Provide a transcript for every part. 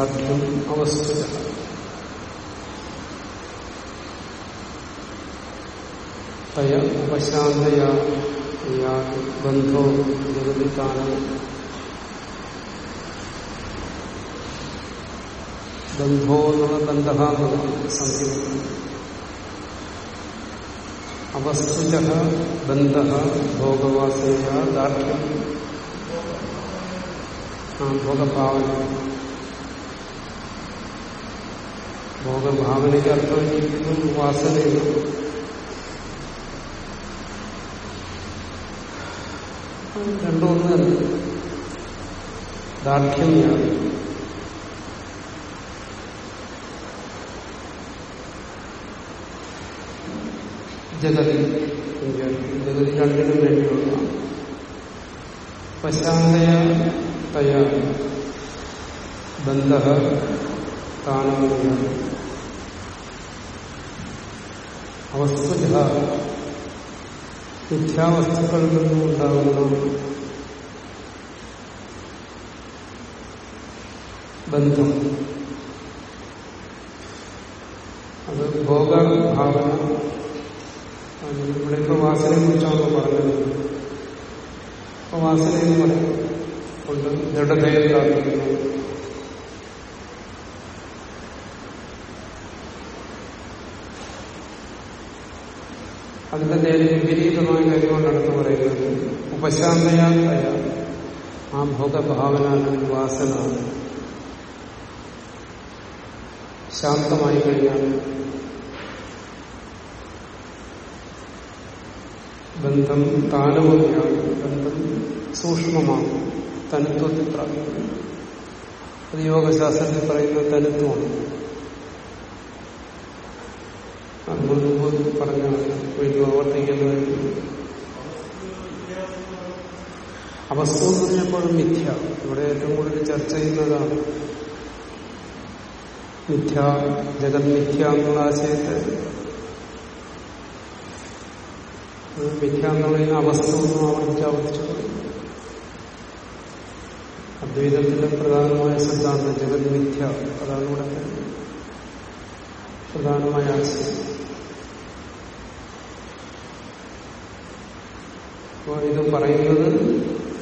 ദാർഢ്യം അവസ്ഥ. തയ ഉപശാന്തയാ ബന്ധോ ജഗതി താനം ബന്ധോ എന്നുള്ള ബന്ധ സംഖ്യ അവസ്ഥ ബന്ധ ഭോഗവാസയ ദാർഢ്യം. ഭോഗഭാവന. ഭോഗഭാവനയ്ക്ക് അർത്ഥം ജീവിക്കുന്നു വാസനയും. രണ്ടും ഒന്ന് തന്നെ. ദാർഢ്യം യാതൊരു ജഗതി ജഗതി രണ്ടിനും വേണ്ടിയുള്ള പശാന്തയ തയ ബന്ധ താനമാണ് അവസ്തുജ മിഥ്യാവസ്തുക്കളിൽ നിന്നും ഉണ്ടാകുന്ന ബന്ധം അത് ഭോഗഭാവന ഇവിടെ ഇപ്പൊ വാസനയെ കുറിച്ചാണ് പറഞ്ഞത്. അപ്പൊ വാസന എന്ന് പറയും കൊണ്ട് ദൃഢതയെ പ്രാപിക്കുന്നു അതിന്റെ നേരെ വിപരീതമായ കാര്യമാണ് അടുത്ത് പറയുന്നത് ഉപശാന്തയായ ആ ഭോഗഭാവന വാസന. ശാന്തമായി കഴിഞ്ഞാൽ ബന്ധം താനമൊക്കെയാണ് ബന്ധം സൂക്ഷ്മമാണ്. തനിത്വത്തിൽ പ്രാപിക്കുന്നത് അത് യോഗശാസ്ത്രത്തിൽ പറയുന്ന തനിത്വമാണ്. മുമ്പ് പറഞ്ഞാണ് വീണ്ടും ആവർത്തിക്കുന്നത് അവസ്ഥ എന്ന് പറഞ്ഞപ്പോഴും മിഥ്യ. ഇവിടെ ഏറ്റവും കൂടുതൽ ചർച്ച ചെയ്യുന്നതാണ് മിഥ്യ ജഗത് മിഥ്യ എന്നുള്ള ആശയത്തെ. മിഥ്യ എന്നുള്ള അവസ്ഥ ഒന്നും ആവർത്തിച്ച് ആവർത്തിച്ചു അദ്വൈതത്തിന്റെ പ്രധാനമായ സിദ്ധാന്തം ജഗത് മിഥ്യ. അതാണ് ഇവിടെ പ്രധാനമായ ആശയം. അപ്പോ ഇത് പറയുന്നത്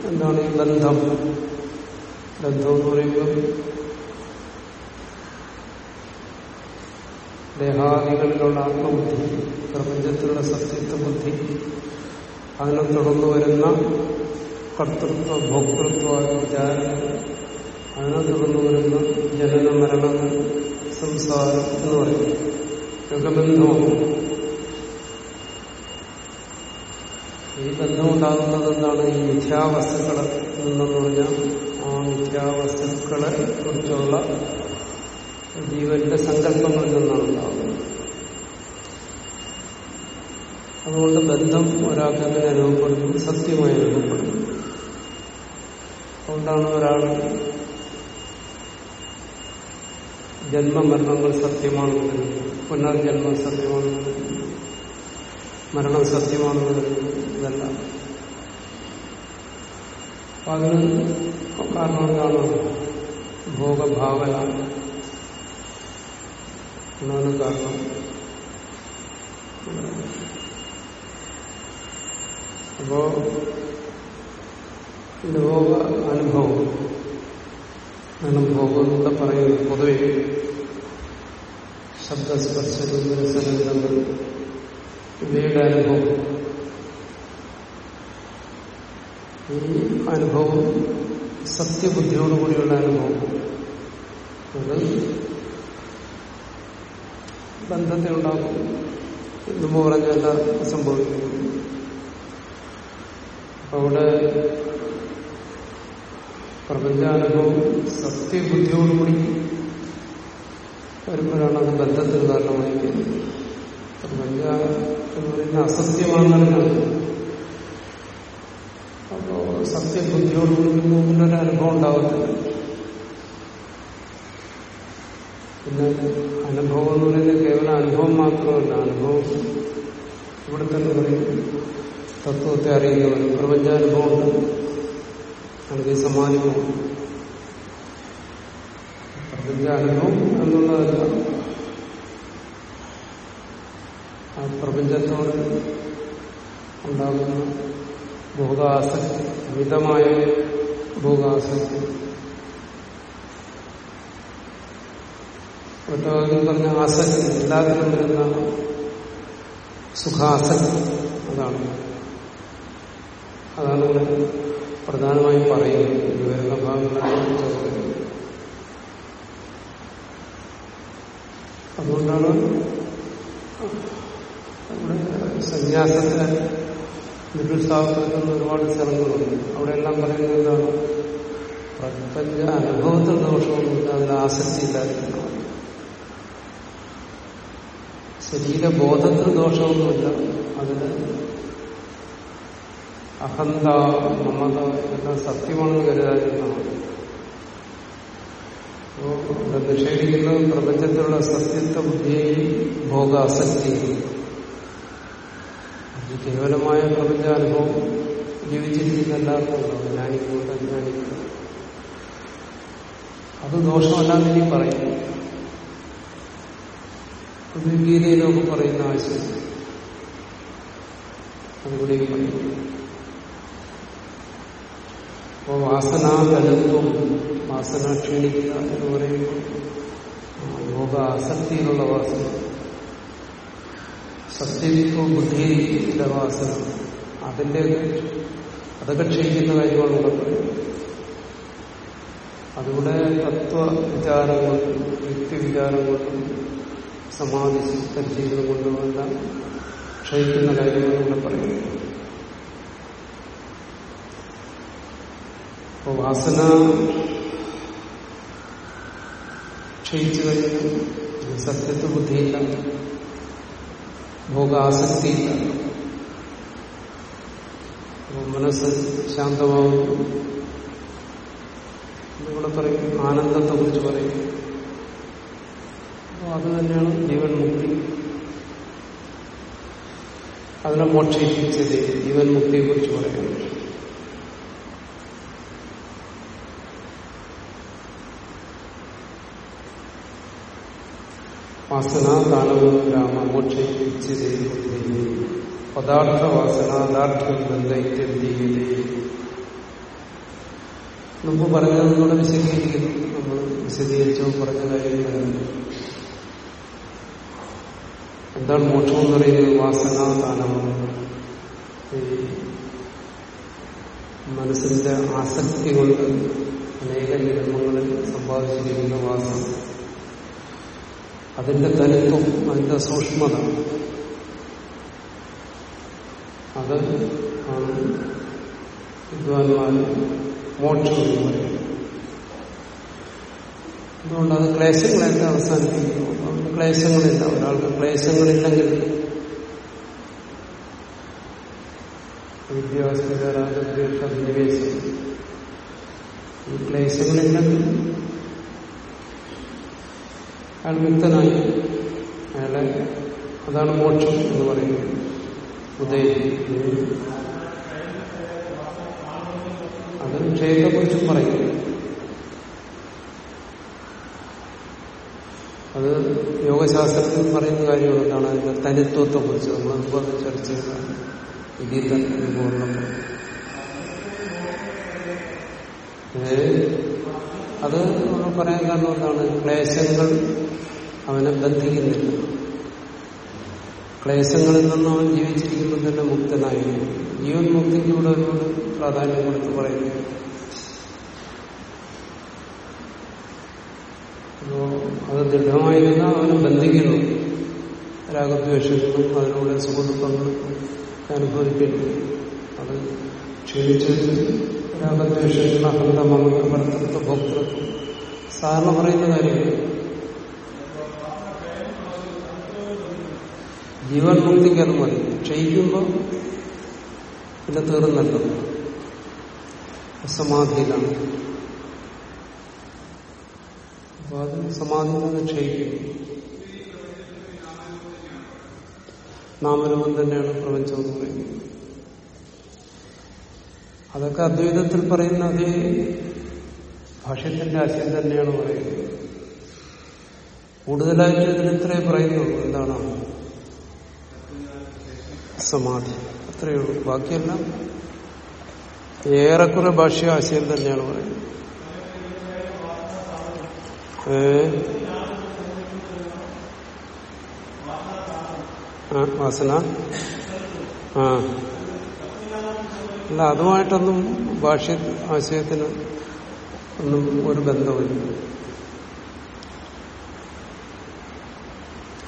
എന്താണ് ഈ ബന്ധം? ബന്ധം എന്ന് പറയുമ്പോൾ ദേഹാദികളിലുള്ള ആത്മബുദ്ധി പ്രപഞ്ചത്തിലുള്ള സത്യത്വ ബുദ്ധി അതിനെ തുടർന്ന് വരുന്ന കർത്തൃത്വ ഭോക്തൃത്വ വിചാരം അതിനെ തുടർന്ന് വരുന്ന ജനന മരണങ്ങൾ സംസാരം എന്ന് പറയും ഇതൊക്കെ ബന്ധമാണ് ഈ ബന്ധമുണ്ടാകുന്നത് എന്താണ് ഈ മിഥ്യാവസ്തുക്കളെ നിന്നെന്ന് പറഞ്ഞാൽ ആ മിഥ്യാവസ്തുക്കളെ കുറിച്ചുള്ള ജീവന്റെ സങ്കല്പങ്ങളിൽ നിന്നാണ് ഉണ്ടാകുന്നത്. അതുകൊണ്ട് ബന്ധം ഒരാൾക്ക് എങ്ങനെ അനുഭവപ്പെടുന്നു സത്യമായി അനുഭവപ്പെടുന്നു അതുകൊണ്ടാണ് ഒരാൾ ജന്മമരണങ്ങൾ സത്യമാണെന്ന് പുനർജന്മം സത്യമാണെന്ന് മരണം സത്യമാണെന്ന് കരുതുന്നത്. ഇതല്ല. അപ്പൊ അതിന് കാരണം എന്താണ് ഭോഗഭാവന എന്നാണ് കാരണം. അപ്പോ ലോക അനുഭവം. അനുഭവം എന്നൂടെ പറയുന്നത് പൊതുവെ ശബ്ദസ്പർശനങ്ങൾ ഇവയുടെ അനുഭവം ഈ അനുഭവം സത്യബുദ്ധിയോടുകൂടിയുള്ള അനുഭവം. അത് ബന്ധത്തെ ഉണ്ടാക്കും മുമ്പ് പറഞ്ഞല്ല സംഭവിക്കുന്നു അവിടെ പ്രപഞ്ചാനുഭവം സത്യബുദ്ധിയോടുകൂടി വരുമ്പോഴാണ് അത് ബന്ധത്തിന് കാരണമായിരിക്കുന്നത് പ്രപഞ്ച എന്ന് പറയുന്ന അസത്യമാണെന്നാണ് അപ്പോ സത്യബുദ്ധിയോടുകൂടി മുമ്പിലൊരു അനുഭവം ഉണ്ടാകത്തില്ല പിന്നെ അനുഭവം എന്ന് പറയുന്നത് കേവലം അനുഭവം മാത്രമല്ല. അനുഭവം ഇവിടെ തന്നെ പറയും. തത്വത്തെ അറിയുന്നവർ പ്രപഞ്ചാനുഭവമുണ്ട്. അല്ലെങ്കിൽ സമാനുഭവം പ്രപഞ്ചാനുഭവം എന്നുള്ളതല്ല. ആ പ്രപഞ്ചത്തോട് ഉണ്ടാകുന്ന ഭോഗാസക്തി അമിതമായ ഭോഗാസക്തി ഒറ്റവാക്കിൽ പറഞ്ഞ ആസക്തി എല്ലാത്തിനും വരുന്ന സുഖാസക്തി അതാണ്. അതാണ് പ്രധാനമായും പറയുന്നത്. ഇത് വരുന്ന ഭാഗങ്ങളാണ് അതുകൊണ്ടാണ് നമ്മുടെ സന്യാസത്തെ നിരുത്സാഹപ്പെടുത്തുന്ന ഒരുപാട് സ്ഥലങ്ങളുണ്ട് അവിടെയെല്ലാം പറയുന്നത് എന്താണ്? പ്രപഞ്ച അനുഭവത്തിൽ ദോഷമൊന്നുമില്ല അതിന് ആസക്തി ഇല്ലാതിരിക്കണം ശരീരബോധത്തിൽ ദോഷമൊന്നുമില്ല അതിന് അഹന്ത മമത എല്ലാം സത്യമാണെന്ന് കരുതാതിരുന്നതാണ് അപ്പോ ഇവിടെ നിഷേധിക്കുന്നത് പ്രപഞ്ചത്തിലുള്ള സത്യത്വ ബുദ്ധിയെയും ഭോഗാസക്തിയും ഇത് കേവലമായ പ്രപഞ്ചാനുഭവം ജീവിച്ചിരിക്കുന്ന എല്ലാവർക്കും ഉണ്ടാവും ജ്ഞാനിക്കുന്നുണ്ട് അജ്ഞാനിക്കുന്നുണ്ട് അത് ദോഷമല്ലാന്ന് ഇനി പറയുന്നു. ഗീതയിലൊക്കെ പറയുന്ന ആശയം. അതുകൂടി പറയും അപ്പോ വാസനാതലത്വം വാസന ക്ഷീണിക്കുക എന്ന് പറയുമ്പോൾ യോഗ ആസക്തിയിലുള്ള വാസന. സത്യത്വ ബുദ്ധി വാസന അതിന്റെ അതൊക്കെ ക്ഷയിക്കുന്ന കാര്യമാണ് ഇവിടെ തത്വ വിചാരം കൊണ്ടും കൊണ്ടും യുക്തിവിചാരം കൊണ്ടും സമാധി പരിശീലനം കൊണ്ടുമെല്ലാം ക്ഷയിക്കുന്ന കാര്യമാണ് ഇവിടെ പറയുന്നത് അപ്പോൾ വാസന ക്ഷയിച്ചു കഴിഞ്ഞാൽ സത്യത്വ ബുദ്ധിയില്ല. ഭോഗാസക്തിയില്ല. മനസ്സ് ശാന്തമാവുന്നു ഇവിടെ പറയും ആനന്ദത്തെ കുറിച്ച് പറയും. അപ്പോൾ അത് തന്നെയാണ് ജീവൻ മുക്തി. അതിനെ മോക്ഷിപ്പിച്ചത് ജീവൻ മുക്തിയെ കുറിച്ച് പറയുന്നത് വാസന താനവും രാമ മോക്ഷിപ്പിച്ചത് പദാർത്ഥ വാസനാദാർത്ഥ്യം ബന്ധയിത്യന്തീയതേ മുമ്പ് പറഞ്ഞതുകൂടെ വിശദീകരിക്കുന്നു. നമ്മൾ വിശദീകരിച്ചോ പറഞ്ഞ കാര്യങ്ങളാണ്. എന്താണ് മോക്ഷം എന്ന് പറയുന്നത് വാസന ഈ മനസ്സിന്റെ ആസക്തി കൊണ്ട് അനേക ജന്മങ്ങളിൽ സമ്പാദിച്ചിരിക്കുന്ന വാസന അതിന്റെ തനിത്വം അതിന്റെ സൂക്ഷ്മത. അത് ആണ് വിദ്വാൻമാർ മോക്ഷം എന്ന് പറയുന്നത് അതുകൊണ്ട് അത് ക്ലേശങ്ങളെല്ലാം അവസാനിപ്പിക്കുന്നു. അതുകൊണ്ട് ക്ലേശങ്ങളില്ല. ഒരാൾക്ക് ക്ലേശങ്ങളില്ലെങ്കിൽ വിദ്യാഭ്യാസ രാജദ്വേഷ അധിനിവേശം. ഈ ക്ലേശങ്ങളില്ലെങ്കിൽ അയാൾ മുക്തനായി അയാളെ അതാണ് മോക്ഷം എന്ന് പറയുന്നത്. ഉദയം. അത് ക്ഷയത്തെക്കുറിച്ചും പറയും. അത് യോഗശാസ്ത്രത്തിൽ പറയുന്ന കാര്യങ്ങൾ എന്താണ്? അതിന്റെ തനിത്വത്തെ കുറിച്ച് നമ്മൾ ചർച്ച ചെയ്യുന്ന ഇതിൽ തന്നെ അത് നമ്മൾ പറയാൻ കാരണം എന്താണ്? ക്ലേശങ്ങൾ അവനെ ബന്ധിക്കുന്നില്ല. ക്ലേശങ്ങളിൽ നിന്നും അവൻ ജീവിച്ചിരിക്കുമ്പോൾ തന്നെ മുക്തനായി. ജീവൻ മുക്തിക്ക് ഇവിടെ ഒരുപാട് പ്രാധാന്യം കൊടുത്ത് പറയുന്നു. അപ്പോ അത് ദൃഢമായിരുന്ന അവനെ ബന്ധിക്കുന്നു. രാഗദ്വേഷങ്ങളും അതിലൂടെ സുഖദുഃഖങ്ങളും അനുഭവിക്കുന്നു. അത് ക്ഷീണിച്ച് രാഗദ്വേഷങ്ങൾ അഹന്ത ഭർത്തൃത്വ ഭോക്തൃത്വം സാധാരണ പറയുന്ന കാര്യം ജീവൻ മുക്തിക്ക് അത് മതി. ക്ഷയിക്കുമ്പോൾ പിന്നെ തീർന്നല്ലോ സമാധിയിലാണ് അപ്പൊ അത് നിന്ന് ക്ഷയിക്കും. നാമരൂപം തന്നെയാണ് പ്രപഞ്ചം എന്ന് പറയുന്നത്. അതൊക്കെ അദ്വൈതത്തിൽ പറയുന്ന അതേ ഭാഷ്യത്തിന്റെ ആശയം തന്നെയാണ് പറയുന്നത്. കൂടുതലായിട്ട് ഇതിന് ഇത്രേ പറയുന്നുള്ളൂ. എന്താണ്? സമാധി. അത്രയേ ഉള്ളൂ. ബാക്കിയെല്ലാം ഏറെക്കുറെ ഭാഷ്യ ആശയം തന്നെയാണ് പറയുന്നത്. വാസന? ആ. അല്ല അതുമായിട്ടൊന്നും ഭാഷ്യ ആശയത്തിന് ഒന്നും ഒരു ബന്ധമില്ല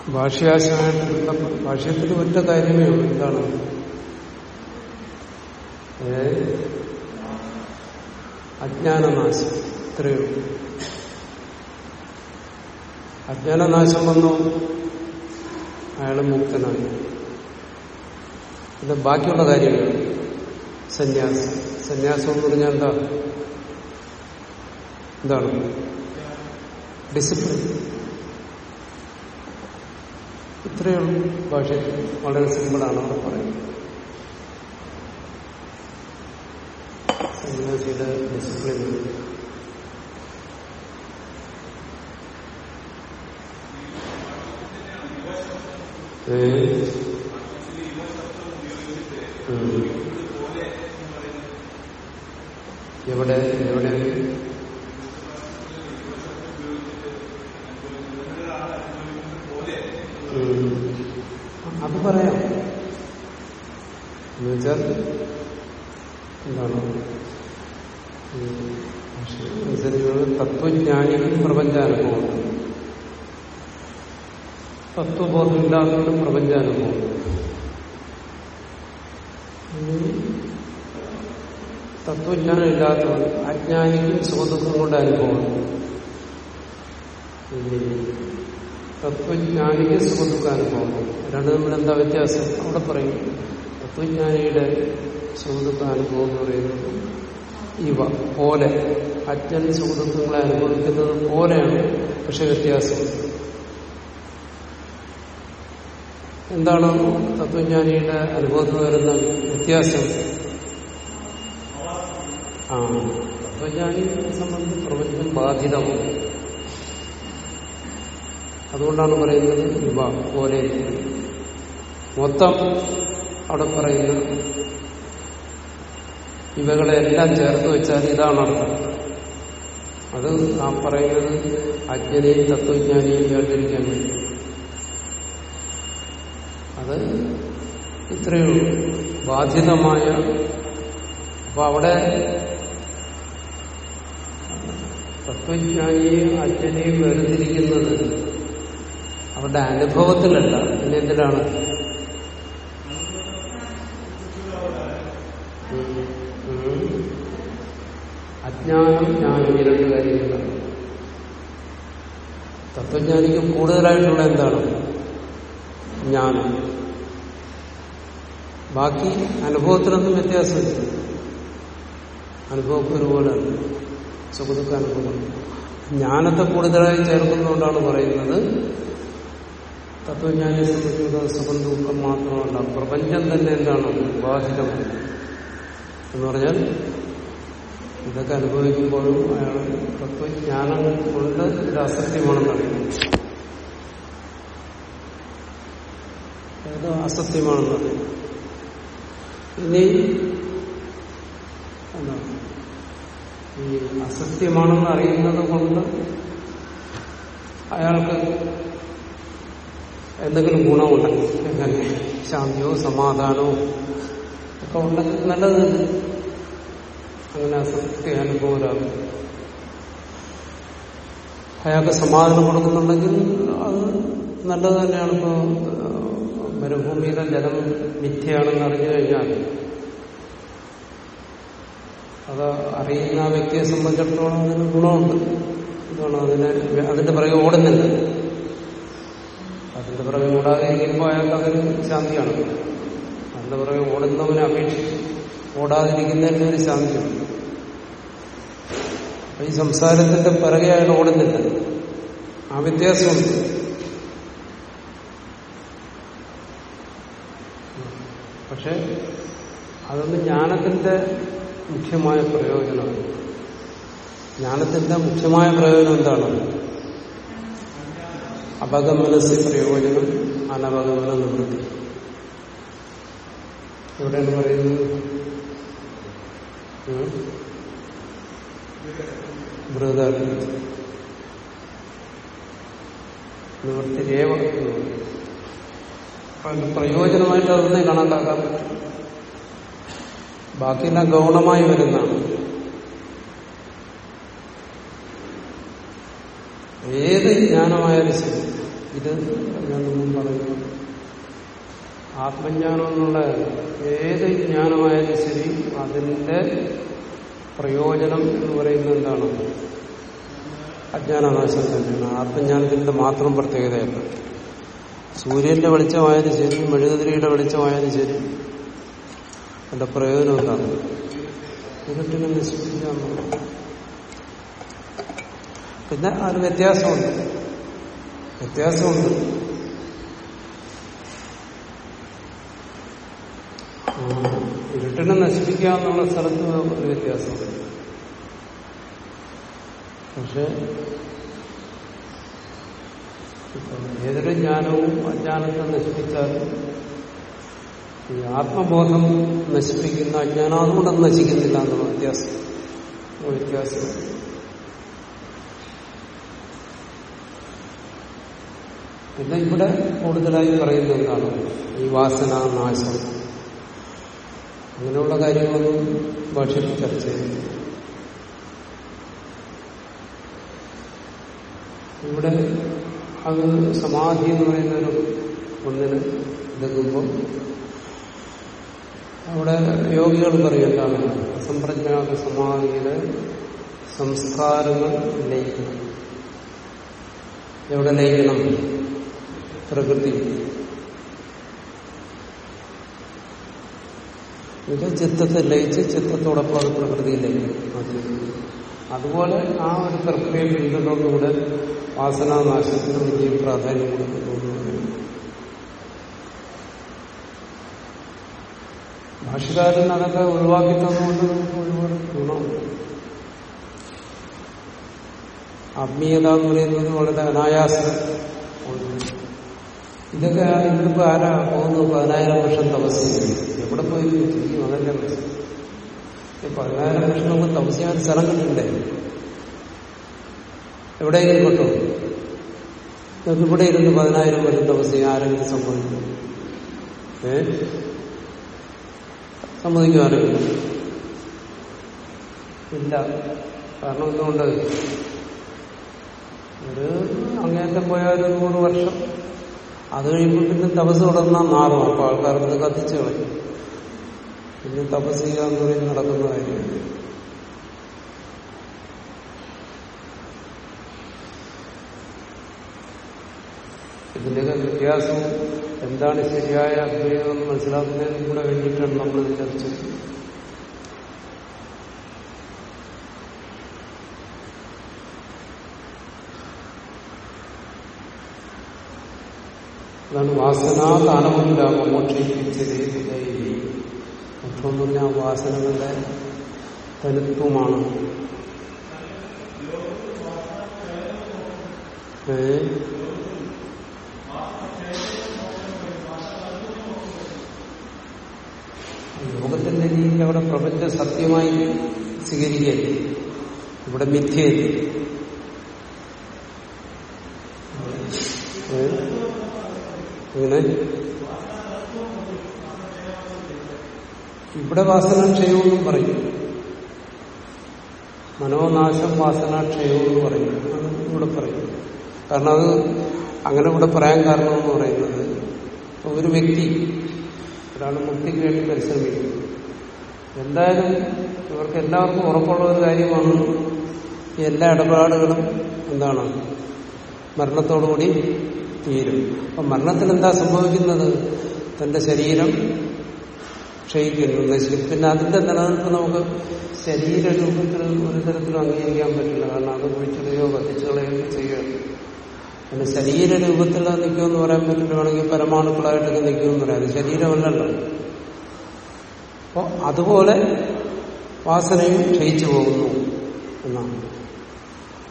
ഭാഷ്യാശയമായിട്ട് ഭാഷ്യത്തിൽ ഒറ്റ കാര്യമേ ഉള്ളൂ. എന്താണ്? അജ്ഞാനനാശം. ഇത്രയേ ഉള്ളൂ. അജ്ഞാനനാശം വന്നു. അയാൾ മുക്തനായി. ഇത് ബാക്കിയുള്ള കാര്യങ്ങൾ സന്യാസം. സന്യാസം എന്ന് പറഞ്ഞാൽ എന്താ? എന്താണ്? ഡിസിപ്ലിൻ ഇത്രയേ ഭാഷയിൽ വളരെ സിമ്പിളാണ് അവിടെ പറയുന്നത്. സന്യാസിയുടെ ഡിസിപ്ലിൻ ഏ? എവിടെ ഉം. അത് പറയാം. എന്നുവെച്ചാൽ എന്താണ്? തത്വജ്ഞാനിക്കും പ്രപഞ്ചാനുഭവം തത്വബോധമില്ലാത്തവരും പ്രപഞ്ചാനുഭവം ഇനി തത്വജ്ഞാനം ഇല്ലാത്തവർ അജ്ഞാനിക്കും സുഖദുഃഖം കൊണ്ട് അനുഭവം തത്വജ്ഞാനിക്ക് സുഖദുഃഖ അനുഭവം രണ്ടു തമ്മിൽ എന്താ വ്യത്യാസം? അവിടെ പറയും തത്വജ്ഞാനിയുടെ സുഖദുഃഖാനുഭവം എന്ന് പറയുന്നത് ഇവ പോലെ. അജ്ഞൻ സുഖദുഃഖങ്ങളെ അനുഭവിക്കുന്നത് പോലെയാണ് പക്ഷെ വ്യത്യാസം. എന്താണ് തത്വജ്ഞാനിയുടെ അനുഭവത്തിൽ വരുന്ന വ്യത്യാസം? തത്വജ്ഞാനിയെ സംബന്ധിച്ച് പ്രപഞ്ചം ബാധിതമാണ്. അതുകൊണ്ടാണ് പറയുന്നത് ഇവ പോലെ മൊത്തം അവിടെ പറയുന്ന ഇവകളെല്ലാം ചേർത്ത് വെച്ചാൽ ഇതാണ് അത് ആ പറയുന്നത് അജ്ഞനെയും തത്വജ്ഞാനിയും വേർതിരിക്കാൻ വേണ്ടി. അത് ഇത്രയേ ഉള്ളൂ. ബാധിതമായ അപ്പൊ അവിടെ തത്വജ്ഞാനിയെയും അജ്ഞനെയും വേർതിരിക്കുന്നത് അവരുടെ അനുഭവത്തിലല്ല. പിന്നെ എന്തിനാണ്? അജ്ഞാനം ജ്ഞാനം ഈ രണ്ട് കാര്യങ്ങളാണ്. തത്വജ്ഞാനിക്ക് കൂടുതലായിട്ടുള്ള എന്താണ്? ജ്ഞാനം. ബാക്കി അനുഭവത്തിനൊന്നും വ്യത്യാസമില്ല. അനുഭവം ഒരുപോലെയാണ്. സുഖദുഃഖ അനുഭവം ജ്ഞാനത്തെ കൂടുതലായി ചേർക്കുന്നതുകൊണ്ടാണ് പറയുന്നത്. തത്വജ്ഞാനിയെ സംബന്ധിച്ചുള്ള സുഖം ദുഃഖം മാത്രമല്ല പ്രപഞ്ചം തന്നെ എന്താണ്? ബാധിതമാണ് എന്ന് പറഞ്ഞാൽ ഇതൊക്കെ അനുഭവിക്കുമ്പോഴും അയാൾ തത്വജ്ഞാനം കൊണ്ട് ഇത് അസത്യമാണെന്നറിയുന്നു. അത് അസത്യമാണെന്നറിയുന്നു. ഇനി എന്താണ്? ഈ അസത്യമാണെന്ന് അറിയുന്നത് കൊണ്ട് അയാൾക്ക് എന്തെങ്കിലും ഗുണമുണ്ട്. എങ്ങനെ? ശാന്തിയോ സമാധാനമോ ഒക്കെ ഉണ്ടെങ്കിൽ നല്ലത് അങ്ങനെ അസത്യ അനുഭവരാകും അയാൾക്ക് സമാധാനം കൊടുക്കുന്നുണ്ടെങ്കിൽ അത് നല്ലത് തന്നെയാണ്. ഇപ്പോൾ മരുഭൂമിയിലെ ജലം മിഥ്യയാണെന്ന് അറിഞ്ഞു കഴിഞ്ഞാൽ അത് അറിയുന്ന വ്യക്തിയെ സംബന്ധിച്ചിടത്തോളം അതിന് ഗുണമുണ്ട്. ഇതാണ് അതിന് അതിന്റെ പിറകെ ഓടുന്നില്ല അതിന്റെ പിറകെ ഓടാതെ ഇരിക്കുമ്പോൾ അയാൾക്ക് ശാന്തിയാണ്. അതിന്റെ പിറകെ ഓടുന്നവനെ അപേക്ഷിച്ച് ഓടാതിരിക്കുന്നതിന് ഒരു ശാന്തിയുണ്ട്. അപ്പൊ ഈ സംസാരത്തിന്റെ പിറകെ അയാൾ ഓടുന്നില്ല. ആ വ്യത്യാസമുണ്ട്. പക്ഷെ അതൊന്നും ജ്ഞാനത്തിന്റെ മുഖ്യമായ പ്രയോജനം? ജ്ഞാനത്തിന്റെ മുഖ്യമായ പ്രയോജനം എന്താണ്? അപഗമനസ് പ്രയോജനം അനവഗമന നിവൃത്തി. എവിടെയാണ് പറയുന്നത്. ബൃഹദാരി നിവൃത്തി രേവ പ്രയോജനമായിട്ട് അതൊന്നും കണക്കാക്കാൻ പറ്റും. ബാക്കിയെല്ലാം ഗൗണമായി വരുന്നതാണ്. ഏത് ജ്ഞാനമായാലും ശരി. ഇത് ഞാൻ മുമ്പ് പറയുന്നു. ആത്മജ്ഞാനം എന്നുള്ള ഏത് ജ്ഞാനമായാലും ശരി അതിന്റെ പ്രയോജനം എന്ന് പറയുന്നത് എന്താണ്? അജ്ഞാനനാശം തന്നെയാണ്. ആത്മജ്ഞാനത്തിന്റെ മാത്രം പ്രത്യേകതയല്ല. സൂര്യന്റെ വെളിച്ചമായാലും ശരി മെഴുകുതിരിയുടെ വെളിച്ചമായാലും ശരി അതിന്റെ പ്രയോജനം എന്താണ്? ഇരുട്ടിനെ നശിപ്പിക്കുക പിന്നെ അതിന് വ്യത്യാസമുണ്ട്. വ്യത്യാസമുണ്ട്. ഇരുട്ടിനെ നശിപ്പിക്കുക എന്നുള്ള സ്ഥലത്ത് ഒരു വ്യത്യാസമുണ്ട്. പക്ഷെ ഏതൊരു ജ്ഞാനവും അജ്ഞാനത്തെ നശിപ്പിച്ചാലും ഈ ആത്മബോധം നശിപ്പിക്കുന്ന അജ്ഞാനം അതുകൊണ്ട് നശിക്കുന്നില്ല എന്നുള്ള വ്യത്യാസം. വ്യത്യാസം. പിന്നെ ഇവിടെ കൂടുതലായി പറയുന്നത് എന്താണ്? ഈ വാസന നാശം. അങ്ങനെയുള്ള കാര്യങ്ങളൊന്നും ഭാഷയിൽ ചർച്ച ചെയ്യുന്നു ഇവിടെ അത് സമാധി എന്ന് പറയുന്ന ഒരു ഒന്നിന് എടുക്കുമ്പോൾ അവിടെ യോഗികൾ പറയും എന്താണ്? അസംപ്രജ്ഞാത സമാധിയുടെ സംസ്കാരങ്ങൾ ലയിക്കണം. എവിടെ ലയിക്കണം? പ്രകൃതി. ഇത് ചിത്തത്തെ ലയിച്ച് ചിത്തത്തോടൊപ്പം അത് പ്രകൃതിയിലേക്ക് അത് അതുപോലെ ആ ഒരു പ്രക്രിയ പിന്തുടർന്നുകൂടെ വാസനാനാശത്തിന് വലിയ പ്രാധാന്യം കൊടുക്കുന്നു ഭാഷകാരൻ അതൊക്കെ ഒഴിവാക്കി തന്നുകൊണ്ട് നമുക്ക് ഒരുപാട് ഗുണമുണ്ട്. ആത്മീയത എന്ന് പറയുന്നത് വളരെ അനായാസം ഇതൊക്കെ ഇന്നിപ്പോ ആരാ പോകുന്നു പതിനായിരം വർഷം തപസ് ചെയ്യും എവിടെ പോയി ചെയ്യും അതല്ലേ പതിനായിരം വർഷം നമുക്ക് തപസ് ചെയ്യാൻ സ്ഥലം കിട്ടണ്ടേ എവിടെയെങ്കിലും കിട്ടും ഇവിടെ ഇരുന്ന് പതിനായിരം വർഷം തപസ് ചെയ്യാൻ ആരെങ്കിലും സംഭവിക്കും ഏ? സമ്മതിക്കും ആരെങ്കിലും ഇല്ല. കാരണം എന്തുകൊണ്ട് ഒരു അങ്ങേറ്റം പോയ ഒരു നൂറ് വർഷം. അത് കഴിയുമ്പോൾ പിന്നെ തപസ് തുടർന്നാൽ മാറും. അപ്പൊ ആൾക്കാർക്ക് കത്തിച്ചു കളയും പിന്നെ തപസ് ചെയ്യുക എന്ന് നടക്കുന്ന കാര്യമാണ് ഇതിന്റെയൊക്കെ വ്യത്യാസം എന്താണ് ശരിയായ അദ്വൈതം എന്ന് മനസ്സിലാക്കുന്നതിനും കൂടെ വേണ്ടിയിട്ടാണ് നമ്മൾ ഇത് ചർച്ച ചെയ്യുന്നത് അതാണ് വാസനാ താനമില്ല മോക്ഷിപ്പിച്ചത് മോക്ഷം എന്ന് പറഞ്ഞാൽ വാസനകളുടെ തനിത്വമാണ്. ഏ ലോകത്തിന്റെ രീതിയിൽ അവിടെ പ്രപഞ്ച സത്യമായി സ്വീകരിക്കരുത് ഇവിടെ മിഥ്യയല്ല? അങ്ങനെ ഇവിടെ വാസനാക്ഷയമെന്നും പറയും. മനോനാശം വാസനാക്ഷയമെന്ന് പറയും. ഇവിടെ പറയും. കാരണം അത് അങ്ങനെ ഇവിടെ പറയാൻ കാരണം എന്ന് പറയുന്നത് ഒരു വ്യക്തി ഒരാൾ മുക്തിക്ക് വേണ്ടി പരിശ്രമിക്കും എന്തായാലും ഇവർക്ക് എല്ലാവർക്കും ഉറപ്പുള്ള ഒരു കാര്യമാണ് എല്ലാ ഇടപാടുകളും എന്താണ് മരണത്തോടുകൂടി തീരും. അപ്പൊ മരണത്തിന് എന്താ സംഭവിക്കുന്നത്? തന്റെ ശരീരം ക്ഷയിക്കുന്നു. നശിക്കും പിന്നെ അതിന്റെ നിലനിൽപ്പ് നമുക്ക് ശരീരരൂപത്തിൽ ഒരു തരത്തിലും അംഗീകരിക്കാൻ പറ്റില്ല. കാരണം അത് കുഴിച്ചിടുകയോ കത്തിച്ചുകളയോ ചെയ്യുകയാണ് പിന്നെ ശരീരരൂപത്തിൽ നിൽക്കുമെന്ന് പറയാൻ പറ്റില്ല. വേണമെങ്കിൽ പരമാണുക്കളായിട്ടൊക്കെ നിൽക്കുമെന്ന് പറയാം. ശരീരമല്ലല്ലോ. അപ്പോ അതുപോലെ വാസനയും ക്ഷയിച്ചു പോകുന്നു എന്നാണ്.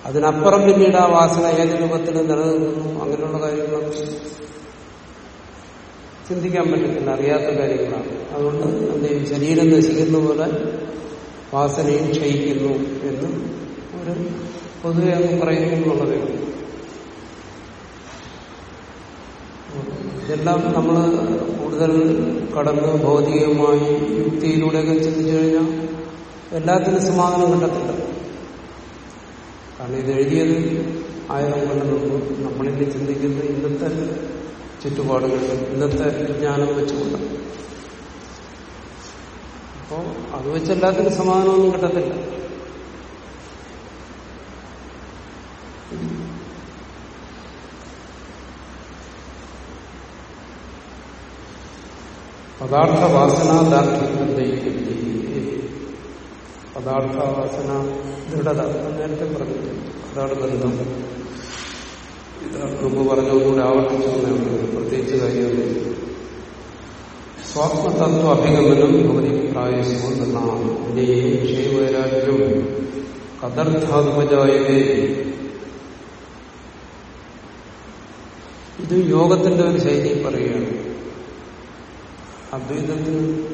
അതിനപ്പുറം പിന്നീട് ആ വാസന ഏത് രൂപത്തിൽ നിലനിൽക്കുന്നു? അങ്ങനെയുള്ള കാര്യങ്ങളൊക്കെ ചിന്തിക്കാൻ പറ്റത്തില്ല. അറിയാത്ത കാര്യങ്ങളാണ്. അതുകൊണ്ട് എന്തെയും ശരീരം നശിക്കുന്ന പോലെ വാസനയും ക്ഷയിക്കുന്നു എന്ന് ഒരു പൊതുവെ അങ്ങ് പറയുന്നു എന്നുള്ളതേ ഇതെല്ലാം നമ്മൾ കൂടുതൽ കടന്ന് ഭൗതികമായി യുക്തിയിലൂടെയൊക്കെ ചിന്തിച്ചു കഴിഞ്ഞാൽ എല്ലാത്തിനും സമാധാനം കിട്ടത്തില്ല. കാരണം ഇത് എഴുതിയത് ആയിരം കൊല്ലം മുമ്പ് നമ്മളിന്ന് ചിന്തിക്കുന്നത് ഇന്നത്തെ ചുറ്റുപാടുകളിൽ ഇന്നത്തെ ജ്ഞാനം വെച്ചുകൊണ്ട്. അപ്പോ അത് വെച്ച് എല്ലാത്തിനും സമാധാനമൊന്നും കിട്ടത്തില്ല. പദാർത്ഥ വാസന ദാർഢ്യം പദാർത്ഥ വാസന ദൃഢത നേരത്തെ പറഞ്ഞു അതാണ് ബന്ധം ഇതാണ് മുമ്പ് പറഞ്ഞതുകൂടെ ആവർത്തിച്ചു പ്രത്യേകിച്ച് കാര്യമൊന്നും സ്വാത്മതത്വ അഭിഗമനം ഭവതി പ്രായശോ നിർണാം ക്ഷേവൈരാഗ്യം കദർത്ഥാതുപജായതേ ഇത് യോഗത്തിന്റെ ഒരു ശൈലി പറയുകയാണ്. അദ്വൈതത്തിന്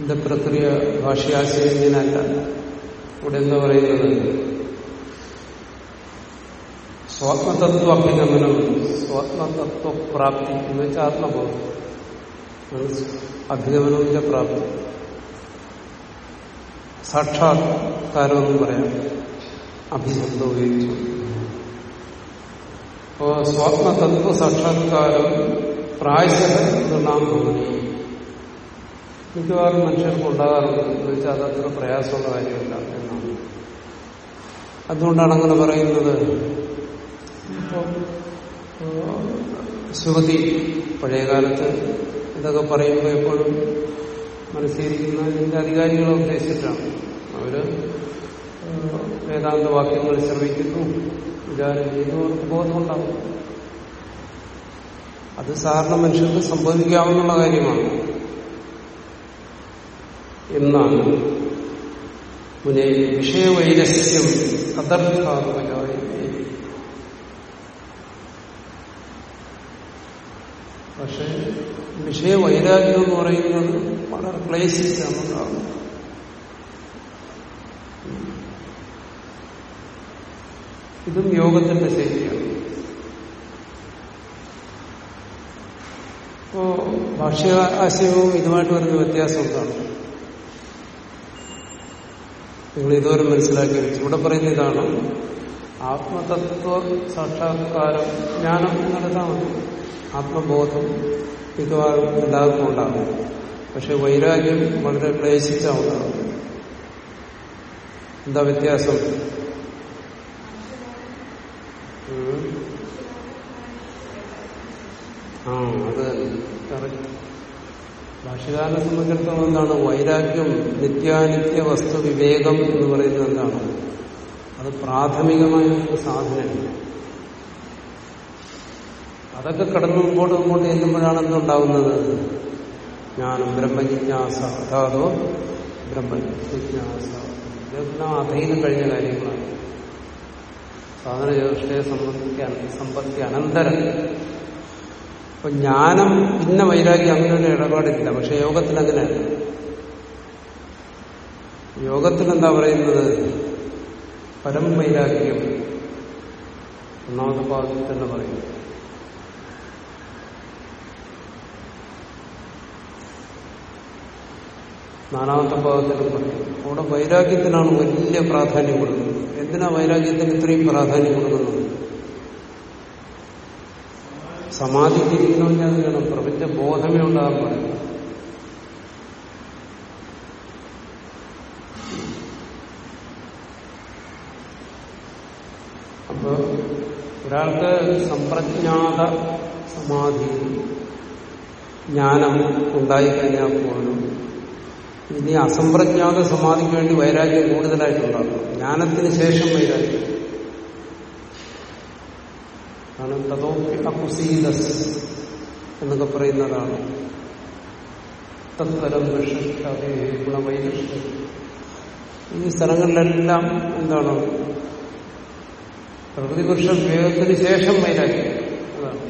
എന്റെ പ്രക്രിയ ഭാഷയാശയം ഇങ്ങനല്ല ഇവിടെ എന്താ പറയുന്നത്? സ്വാത്മതത്വ അഭിഗമനം സ്വാത്മതത്വപ്രാപ്തി എന്ന് വെച്ചാൽ ആത്മബോധം. അഭിഗമനത്തിന്റെ പ്രാപ്തി. സാക്ഷാത്കാരമെന്നും പറയാം. അഭിശബ്ദം ഉപയോഗിച്ചു. അപ്പോ സ്വാത്മതത്വ സാക്ഷാത്കാരം പ്രായശനാം ഭൂമി മിക്കവാറും മനുഷ്യർക്ക് ഉണ്ടാകാറുണ്ട്. എന്ന് വെച്ചാൽ അതത്ര പ്രയാസമുള്ള കാര്യമല്ല എന്നാണ്. അതുകൊണ്ടാണ് അങ്ങനെ പറയുന്നത്. ശ്രുതി പഴയകാലത്ത് ഇതൊക്കെ പറയുമ്പോൾ എപ്പോഴും മനസ്സിലിരിക്കുന്ന ഇതിന്റെ അധികാരികളെ ഉദ്ദേശിച്ചിട്ടാണ്. അവർ വേദാന്ത വാക്യങ്ങൾ ശ്രമിക്കുന്നു വിചാരം ചെയ്യുന്നു അവർക്ക് ബോധമുണ്ടാകും. അത് സാധാരണ മനുഷ്യർക്ക് സംഭവിക്കാവുന്ന കാര്യമാണ്. എന്നാണ് മുനെ വിഷയവൈരസ്യം അതർഭാഗമായി പക്ഷെ വിഷയവൈരാഗ്യം എന്ന് പറയുന്നത് വളരെ ക്ലേശിച്ചാണ് ഇതും യോഗത്തിന്റെ ശൈലിയാണ്. ഇപ്പോ ഭാഷ്യ ആശയവും ഇതുമായിട്ട് വരുന്ന വ്യത്യാസം എന്താണ് നിങ്ങൾ ഇതുവരെ മനസ്സിലാക്കി ഇവിടെ പറയുന്ന ഇതാണ് ആത്മതത്വ സാക്ഷാത്കാരം ജ്ഞാനം മതി. ആത്മബോധം മിക്കവാറും എല്ലാവർക്കും ഉണ്ടാകും പക്ഷെ വൈരാഗ്യം വളരെ ക്ലേശിച്ചാവുന്നതാണ്. എന്താ വ്യത്യാസം? ആ ഭാഷകാരനെ സംബന്ധിച്ചിടത്തോളം എന്താണ്? വൈരാഗ്യം നിത്യാനിത്യ വസ്തു വിവേകം എന്ന് പറയുന്നത് എന്താണ്? അത് പ്രാഥമികമായ ഒരു സാധനമാണ് അതൊക്കെ കടന്നു മുമ്പോട്ട് മുമ്പോട്ട് ചെല്ലുമ്പോഴാണ് എന്തുണ്ടാവുന്നത് ജ്ഞാനം ബ്രഹ്മജിജ്ഞാസ അതാതോ ബ്രഹ്മജിജ്ഞാസ ഇതെല്ലാം അധൈന കഴിഞ്ഞ കാര്യങ്ങളാണ്. സാധന ചതുഷ്ടയെ സംബന്ധിക്കാൻ സമ്പത്തി അനന്തരം അപ്പൊ ജ്ഞാനം ഇന്ന വൈരാഗ്യം അങ്ങനെ ഒരു ഇടപാടില്ല പക്ഷെ യോഗത്തിൽ അങ്ങനെയല്ല. യോഗത്തിൽ എന്താ പറയുന്നത്? പരം വൈരാഗ്യം ഒന്നാമത്തെ ഭാഗത്തിൽ തന്നെ പറയുന്നു. നാലാമത്തെ ഭാഗത്തിലും പറയും അവിടെ വൈരാഗ്യത്തിനാണ് വലിയ പ്രാധാന്യം കൊടുക്കുന്നത്. എന്തിനാ വൈരാഗ്യത്തിന് ഇത്രയും പ്രാധാന്യം കൊടുക്കുന്നത്? സമാധിക്ക് ഇരിക്കണമെങ്കിൽ അത് വേണം. പ്രപഞ്ച ബോധമേ ഉണ്ടാകാൻ പാടില്ല അപ്പൊ ഒരാൾക്ക് സമ്പ്രജ്ഞാത സമാധി ജ്ഞാനം ഉണ്ടായിക്കഴിഞ്ഞാൽ പോലും ഇനി അസംപ്രജ്ഞാത സമാധിക്ക് വേണ്ടി വൈരാഗ്യം കൂടുതലായിട്ടുണ്ടാകും. ജ്ഞാനത്തിന് ശേഷം വൈരാഗ്യം. ആണ് തതോ അകുസീതസ് എന്നൊക്കെ പറയുന്നതാണ്. തത്വരം ഗുണവൈലക്ഷ്യം ഈ സ്ഥലങ്ങളിലെല്ലാം എന്താണ്? പ്രകൃതിപുരുഷ വിവേകത്തിന് ശേഷം വൈരാഗ്യം അതാണ്.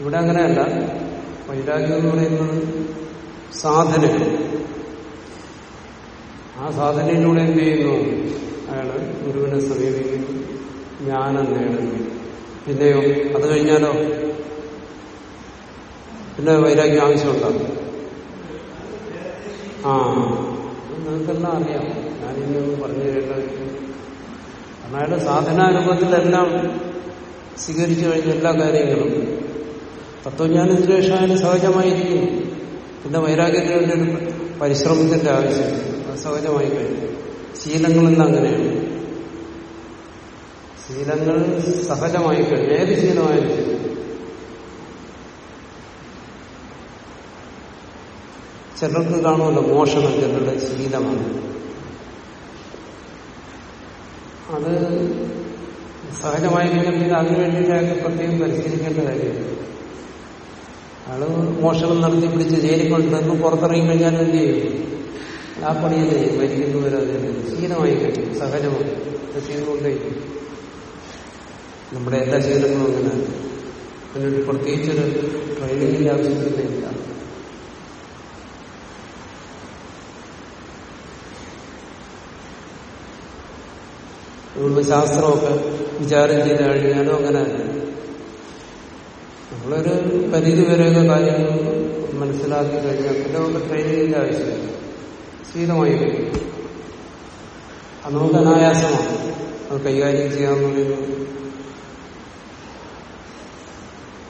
ഇവിടെ അങ്ങനെയല്ല. വൈരാഗ്യം എന്ന് പറയുന്നത് സാധന ആ സാധനയിലൂടെ എന്ത് ചെയ്യുന്നു? അയാൾ ഗുരുവിനെ സമീപിക്കുന്നു. ജ്ഞാനം നേടുന്നു. പിന്നെയോ അത് കഴിഞ്ഞാലോ? പിന്നെ വൈരാഗ്യം ആവശ്യമുണ്ടാകും ആ നിങ്ങൾക്കെല്ലാം അറിയാം. ഞാനിന്നൊന്നും പറഞ്ഞു തരേണ്ട കാരണം സാധനാനുഭവത്തിൽ സാധനാരൂപത്തിലെല്ലാം സ്വീകരിച്ചു കഴിഞ്ഞ എല്ലാ കാര്യങ്ങളും. തത്വജ്ഞാന ശേഷം അതിന് സഹജമായിരിക്കും. പിന്നെ വൈരാഗ്യത്തിന് വേണ്ടി പരിശ്രമത്തിന്റെ ആവശ്യം. അത് സഹജമായി കഴിഞ്ഞു. ശീലങ്ങളെല്ലാം അങ്ങനെയാണ്. ശീലങ്ങൾ സഹജമായി കഴിഞ്ഞു ഏത് ശീലമായാലും ചിലർക്ക് കാണുമല്ലോ മോഷണം ചിലരുടെ ശീലമാണ്. അത് സഹജമായി കഴിഞ്ഞാൽ അതിനു വേണ്ടിയിട്ട് പ്രത്യേകം പരിശീലിക്കേണ്ട കാര്യമില്ല. അയാൾ മോഷണം നടത്തി പിടിച്ച് ജയിലിൽ കൊണ്ടുവന്ന് പുറത്തിറങ്ങി കഴിഞ്ഞാൽ എന്ത് ചെയ്യും? ആ പണിയല്ലേ? മരിക്കുന്നവരെ അത് ശീലമായി കഴിഞ്ഞു സഹജമായി. അത് ചെയ്തുകൊണ്ടേ നമ്മുടെ എല്ലാ ശീലങ്ങളും അങ്ങനെ. അതിനൊരു പ്രത്യേകിച്ചൊരു ട്രെയിനിങ്ങിന്റെ ആവശ്യമില്ല. അതുകൊണ്ട് ശാസ്ത്രമൊക്കെ വിചാരം ചെയ്ത് കഴിഞ്ഞാലും അങ്ങനെ നമ്മളൊരു പരിധി വരെയൊക്കെ കാര്യങ്ങൾ മനസ്സിലാക്കി കഴിഞ്ഞാൽ പിന്നെ നമുക്ക് ട്രെയിനിങ്ങിന്റെ ആവശ്യമില്ല. ശീലമായി കഴിയും. അത് നമുക്ക് അനായാസമാണ്. അത് കൈകാര്യം പറയുന്നത്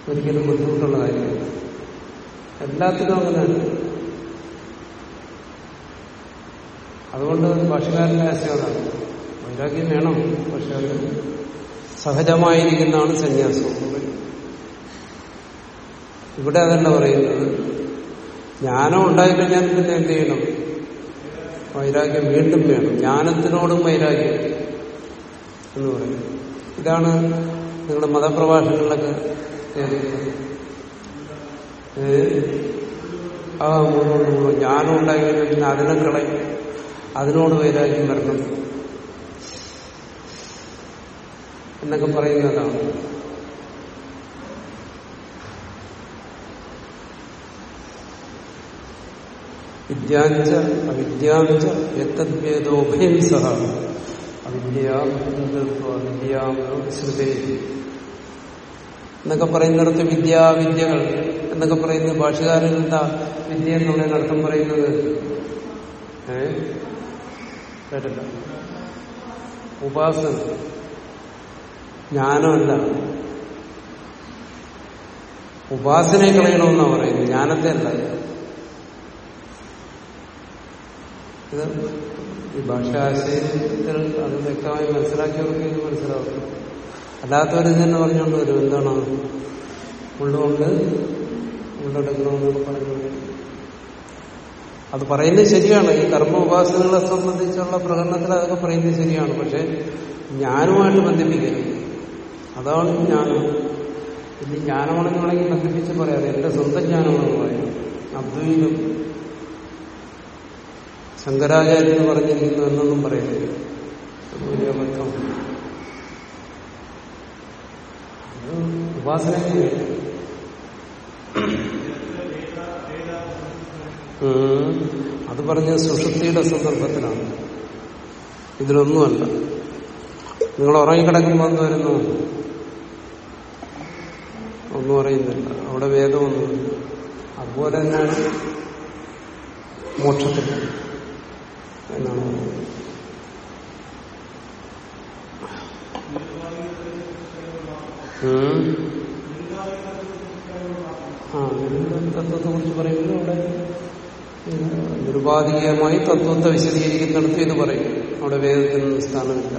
ഒരിക്കലും ബുദ്ധിമുട്ടുള്ള കാര്യമല്ല. എല്ലാത്തിനും അങ്ങനെയാണ് അതുകൊണ്ട് ഭാഷകാരന്റെ ആശയമാണ് വൈരാഗ്യം വേണം പക്ഷെ അത് സഹജമായിരിക്കുന്നതാണ് സന്യാസം. ഇവിടെ അതല്ല പറയുന്നത്. ജ്ഞാനം ഉണ്ടായിക്കഴിഞ്ഞാൽ പിന്നെ എന്ത് ചെയ്യണം? വൈരാഗ്യം വീണ്ടും വേണം. ജ്ഞാനത്തിനോടും വൈരാഗ്യം എന്ന് പറയും ഇതാണ് നിങ്ങളുടെ മതപ്രഭാഷണങ്ങളിലൊക്കെ ആ മുന്നോട്ട് പോകും ജ്ഞാനം ഉണ്ടായിക്കഴിഞ്ഞാൽ പിന്നെ അതിനെ കളയും. അതിനോട് വൈരാഗ്യം വരണം. എന്നൊക്കെ പറയുന്നതാണ്. വിദ്യാഞ്ച അവിദ്യാഞ്ച എത്തദ്ഭേദോഭയം സഹ. അവിദ്യാവിദ്യാശ്രുതേ എന്നൊക്കെ പറയുന്നിടത്ത് വിദ്യാവിദ്യകൾ എന്നൊക്കെ പറയുന്നത് ഭാഷകാരൻ എന്താ വിദ്യ എന്നുള്ളതിന് അർത്ഥം പറയുന്നത്? ഏ? ഉപാസന. ജ്ഞാനമല്ല ഉപാസനയെ കളയണമെന്നാണ് പറയുന്നത്. ജ്ഞാനത്തെ അല്ല. ഇത് ഈ ഭാഷാശയത്തിൽ അത് വ്യക്തമായി മനസ്സിലാക്കിയവർക്ക് ഇത് മനസ്സിലാവും. അല്ലാത്തവർ തന്നെ പറഞ്ഞുകൊണ്ട് വരും. എന്താണ്? ഉള്ളുകൊണ്ട് ഉള്ളെടുക്കണമെന്നൊക്കെ പറഞ്ഞുകൊണ്ട് അത് പറയുന്നത് ശരിയാണ്. ഈ കർമ്മ ഉപാസനകളെ സംബന്ധിച്ചുള്ള പ്രകടനത്തിൽ അതൊക്കെ പറയുന്നത് ശരിയാണ്. പക്ഷെ ജ്ഞാനുമായിട്ട് ബന്ധിപ്പിക്കരുത്. അതാണ് ജ്ഞാനം. ഇനി ജ്ഞാനമാണെന്ന് വേണമെങ്കിൽ ബന്ധിപ്പിച്ച് പറയാതെ എന്റെ സ്വന്തം ജ്ഞാനമാണെന്ന് പറയാം. അദ്വൈതം. ശങ്കരാചാര്യെന്ന് പറഞ്ഞിരിക്കുന്നു എന്നൊന്നും പറയുന്നില്ല വലിയ അബദ്ധം അത് ഉപാസന അത് പറഞ്ഞ സുഷുപ്തിയുടെ സന്ദർഭത്തിലാണ്. ഇതിലൊന്നുമല്ല. നിങ്ങൾ ഉറങ്ങിക്കിടക്കുമ്പോൾ എന്ത് വരുന്നു. ഒന്നും അറിയുന്നില്ല. അവിടെ വേദമൊന്നുമില്ല. അതുപോലെ തന്നെയാണ് മോക്ഷത്തിൽ എന്നാണ് പറയുന്നത്. ആ തത്വത്തെ കുറിച്ച് പറയുമ്പോൾ അവിടെ നിരുപാധികമായി തത്വത്തെ വിശദീകരിക്കുന്നിടത്ത് ഇത് പറയും. അവിടെ വേദത്തിനൊന്നും സ്ഥാനമില്ല.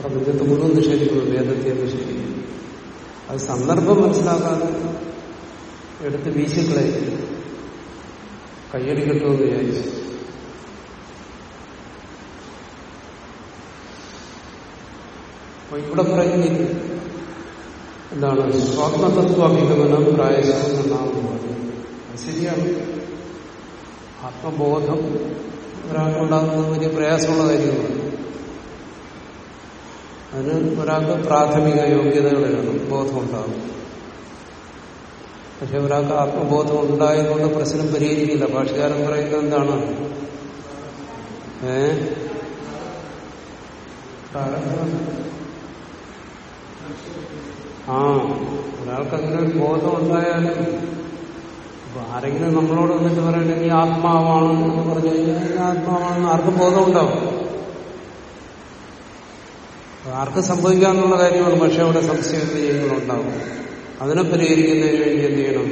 പ്രപഞ്ചത്തെ മുഴുവൻ നിഷേധിക്കുന്നു വേദത്തെ നിഷേധിക്കുന്നു. അത് സന്ദർഭം മനസ്സിലാക്കാതെ എടുത്ത് വീശിക്കളയില്ല കയ്യടി കിട്ടുമെന്ന് വിചാരിച്ചു. അപ്പൊ ഇവിടെ പറയുന്നില്ല എന്താണ്? സ്വാത്മതത്വാഭിഗമനം പ്രായശം എന്നാണ് അത് ശരിയാണ്. ആത്മബോധം ഒരാൾക്കുണ്ടാകുന്നത് വലിയ പ്രയാസമുള്ള കാര്യമാണ്. അതിന് ഒരാൾക്ക് പ്രാഥമിക യോഗ്യതകൾ വേണം ബോധം ഉണ്ടാകും പക്ഷെ ഒരാൾക്ക് ആത്മബോധം ഉണ്ടായതുകൊണ്ട് പ്രശ്നം പരിഹരിക്കില്ല. ഭാഷകാരൻ പറയുന്നത് എന്താണ്? ഏ? ആ ഒരാൾക്ക് അങ്ങനെ ഒരു ബോധം ഉണ്ടായാലും ഇപ്പൊ ആരെങ്കിലും നമ്മളോട് വന്നിട്ട് പറയണേ നീ ആത്മാവാണ് എന്ന് പറഞ്ഞു കഴിഞ്ഞാൽ ആത്മാവാണെന്ന് ആർക്കും ബോധം ഉണ്ടാവും. ആർക്കും സംഭവിക്കാന്നുള്ള കാര്യമാണ്. പക്ഷെ അവിടെ സംശയങ്ങളുണ്ടാവും അതിനെ പരിഹരിക്കുന്നതിന് വേണ്ടി എന്ത് ചെയ്യണം?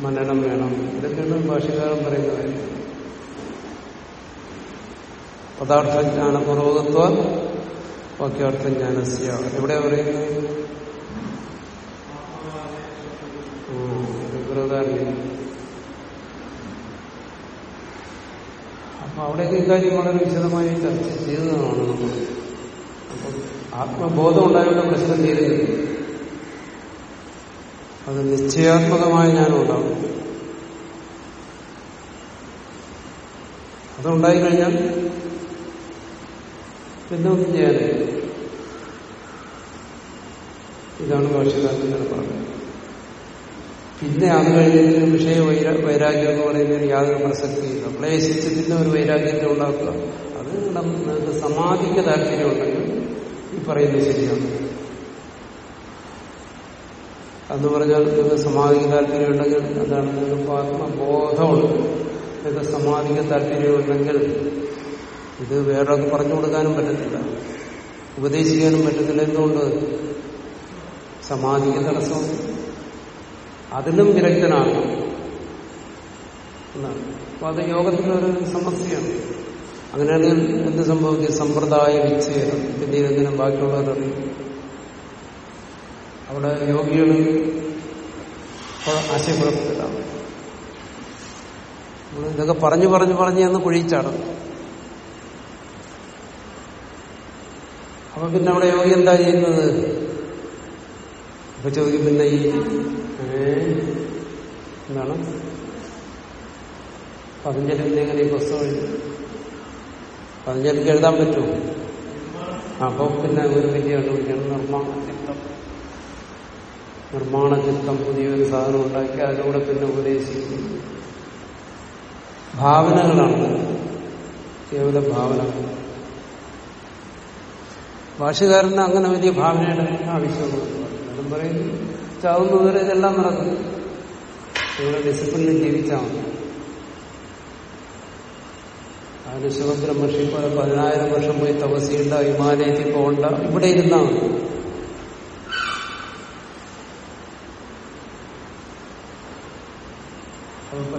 മനനം വേണം. ഇതൊക്കെയാണ് ഭാഷകാരൻ പറയുന്നത് പദാർത്ഥ ജ്ഞാനപൂർവകത്വ വാക്യാർത്ഥ ജ്ഞാനസ്യ എവിടെ ബൃഹദാരണ്യം അപ്പൊ അവിടെയൊക്കെ ഇക്കാര്യം വളരെ വിശദമായി ചർച്ച ചെയ്തതാണ് നമ്മൾ. അപ്പം ആത്മബോധം ഉണ്ടായവരുടെ പ്രശ്നം തീരുന്നില്ല. അത് നിശ്ചയാത്മകമായ ഞാൻ ഉണ്ടാവും അതുണ്ടായി കഴിഞ്ഞാൽ പിന്നെ ഒന്നും ചെയ്യാനില്ല. ഇതാണ് ഭാഷകാരൻ പറഞ്ഞത് പിന്നെ അത് കഴിഞ്ഞിട്ട് വിഷയ വൈരാഗ്യം എന്ന് പറയുന്നതിന് യാതൊരു പ്രസക്തിയില്ല ക്ലേശിച്ചതിന്റെ ഒരു വൈരാഗ്യത്തെ ഉണ്ടാക്കുക. അത് നിങ്ങൾക്ക് സമാധിക്ക് താല്പര്യമുണ്ടെങ്കിൽ ഈ പറയുന്നത് ശരിയാണ്. എന്ന് പറഞ്ഞാൽ നിങ്ങൾക്ക് സമാധിക്ക് താല്പര്യമുണ്ടെങ്കിൽ എന്താണ് നിങ്ങൾക്ക് ആത്മബോധമുണ്ട് നിങ്ങൾക്ക് സമാധിക്ക് താല്പര്യമുണ്ടെങ്കിൽ ഇത് വേറൊക്കെ പറഞ്ഞു കൊടുക്കാനും പറ്റത്തില്ല. ഉപദേശിക്കാനും പറ്റത്തില്ല. എന്തുകൊണ്ട്? സമാധിക്ക് തടസ്സം. അതിലും വിരക്തനാണ്. എന്നാണ് അപ്പൊ അത് യോഗത്തിലൊരു സമസ്യയാണ്. അങ്ങനെയാണെങ്കിൽ എന്ത് സംഭവിക്കും? സമ്പ്രദായ വിച്ഛേദം. പിന്നീട് എന്തിനും ബാക്കിയുള്ളവരറിയും? അവിടെ യോഗികൾ ആശയക്കുഴപ്പത്തിലാണ് ഇതൊക്കെ പറഞ്ഞു പറഞ്ഞു പറഞ്ഞു എന്ന് കുഴിച്ചാടും. അപ്പൊ പിന്നെ അവിടെ യോഗി എന്താ ചെയ്യുന്നത്? അപ്പൊ ചോദിക്കും പിന്നെ ഈ എന്താണ്? പതിഞ്ചലിന്റെ എങ്ങനെ ഈ പുസ്തകം എഴുതി? പതിഞ്ചലിക്ക് എഴുതാൻ പറ്റുമോ? അപ്പൊ പിന്നെ ഒരു വലിയ കണ്ടുപിടിക്കണം നിർമ്മാണ ചിത്തം നിർമ്മാണ ചിത്തം പുതിയൊരു സാധനം ഉണ്ടാക്കി അതിലൂടെ പിന്നെ ഉപദേശിക്കുന്നു ഭാവനകളാണ്. കേവല ഭാവന. ഭാഷകാരന് അങ്ങനെ വലിയ ഭാവനയുടെ ആവശ്യമൊന്നുമില്ല അതും പറയുന്നു ചാവുന്നവരെ ഇതെല്ലാം നടക്കും. ഇവിടെ ഡിസിപ്ലിനിൽ ജീവിച്ചാൽ മതി. അതിന് ശിവബ്രഹ്മഷി പോലെ പതിനായിരം വർഷം പോയി തപസ്സിയുണ്ട ഹിമാലയത്തിൽ പോകണ്ട ഇവിടെ ഇരുന്നാ മതി.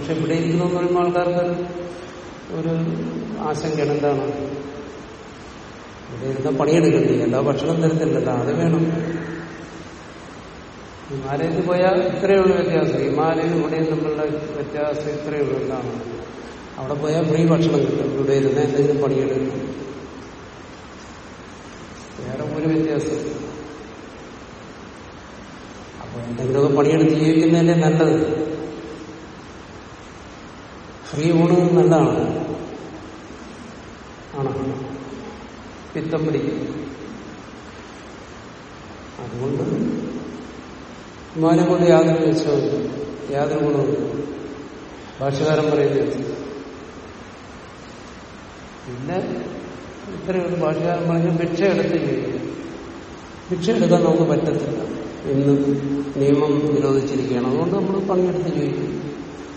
പക്ഷെ ഇവിടെ ഇരിക്കുന്നു എന്ന് പറയുമ്പോൾ ആൾക്കാർക്ക് ഒരു ആശങ്കയാണ് എന്താണ്? ഇവിടെ ഇരുന്ന പണിയെടുക്കണ്ടേ? എല്ലാ ഭക്ഷണം തരത്തില്ലല്ലോ അത് വേണം. ഹിമാലയത്തിൽ പോയാൽ ഇത്രയേ ഉള്ളൂ വ്യത്യാസം. ഹിമാലയം ഇവിടെ തമ്മിലുള്ള വ്യത്യാസം ഇത്രയേ ഉള്ളൂ. എന്താണ്? അവിടെ പോയാൽ ഫ്രീ ഭക്ഷണം കിട്ടും. ഇവിടെ ഇരുന്ന് എന്തെങ്കിലും പണിയെടുക്കും. വേറെ ഒരു വ്യത്യാസം. അപ്പൊ എന്തെങ്കിലുമൊക്കെ പണിയെടുത്ത് ജീവിക്കുന്നതല്ലേ നല്ലത്. ഫ്രീ ഊണ് നല്ലതാണ്. ആണോ? പിത്തം പിടിക്കും. അതുകൊണ്ട് ഹിമാലയം കൊണ്ട് യാതൊരു വിശ്വാസം യാതൊരു ഗുണവും ഭാഷകാരൻ പറയുന്നത് പിന്നെ ഇത്രയും ഭാഷകാരൻ പറഞ്ഞ ഭിക്ഷ എടുത്ത് ചെയ്യും ഭിക്ഷ എടുക്കാൻ നമുക്ക് പറ്റത്തില്ല. ഇന്ന് നിയമം നിരോധിച്ചിരിക്കുകയാണ്. അതുകൊണ്ട് നമ്മൾ പണിയെടുത്ത് ജീവിക്കും.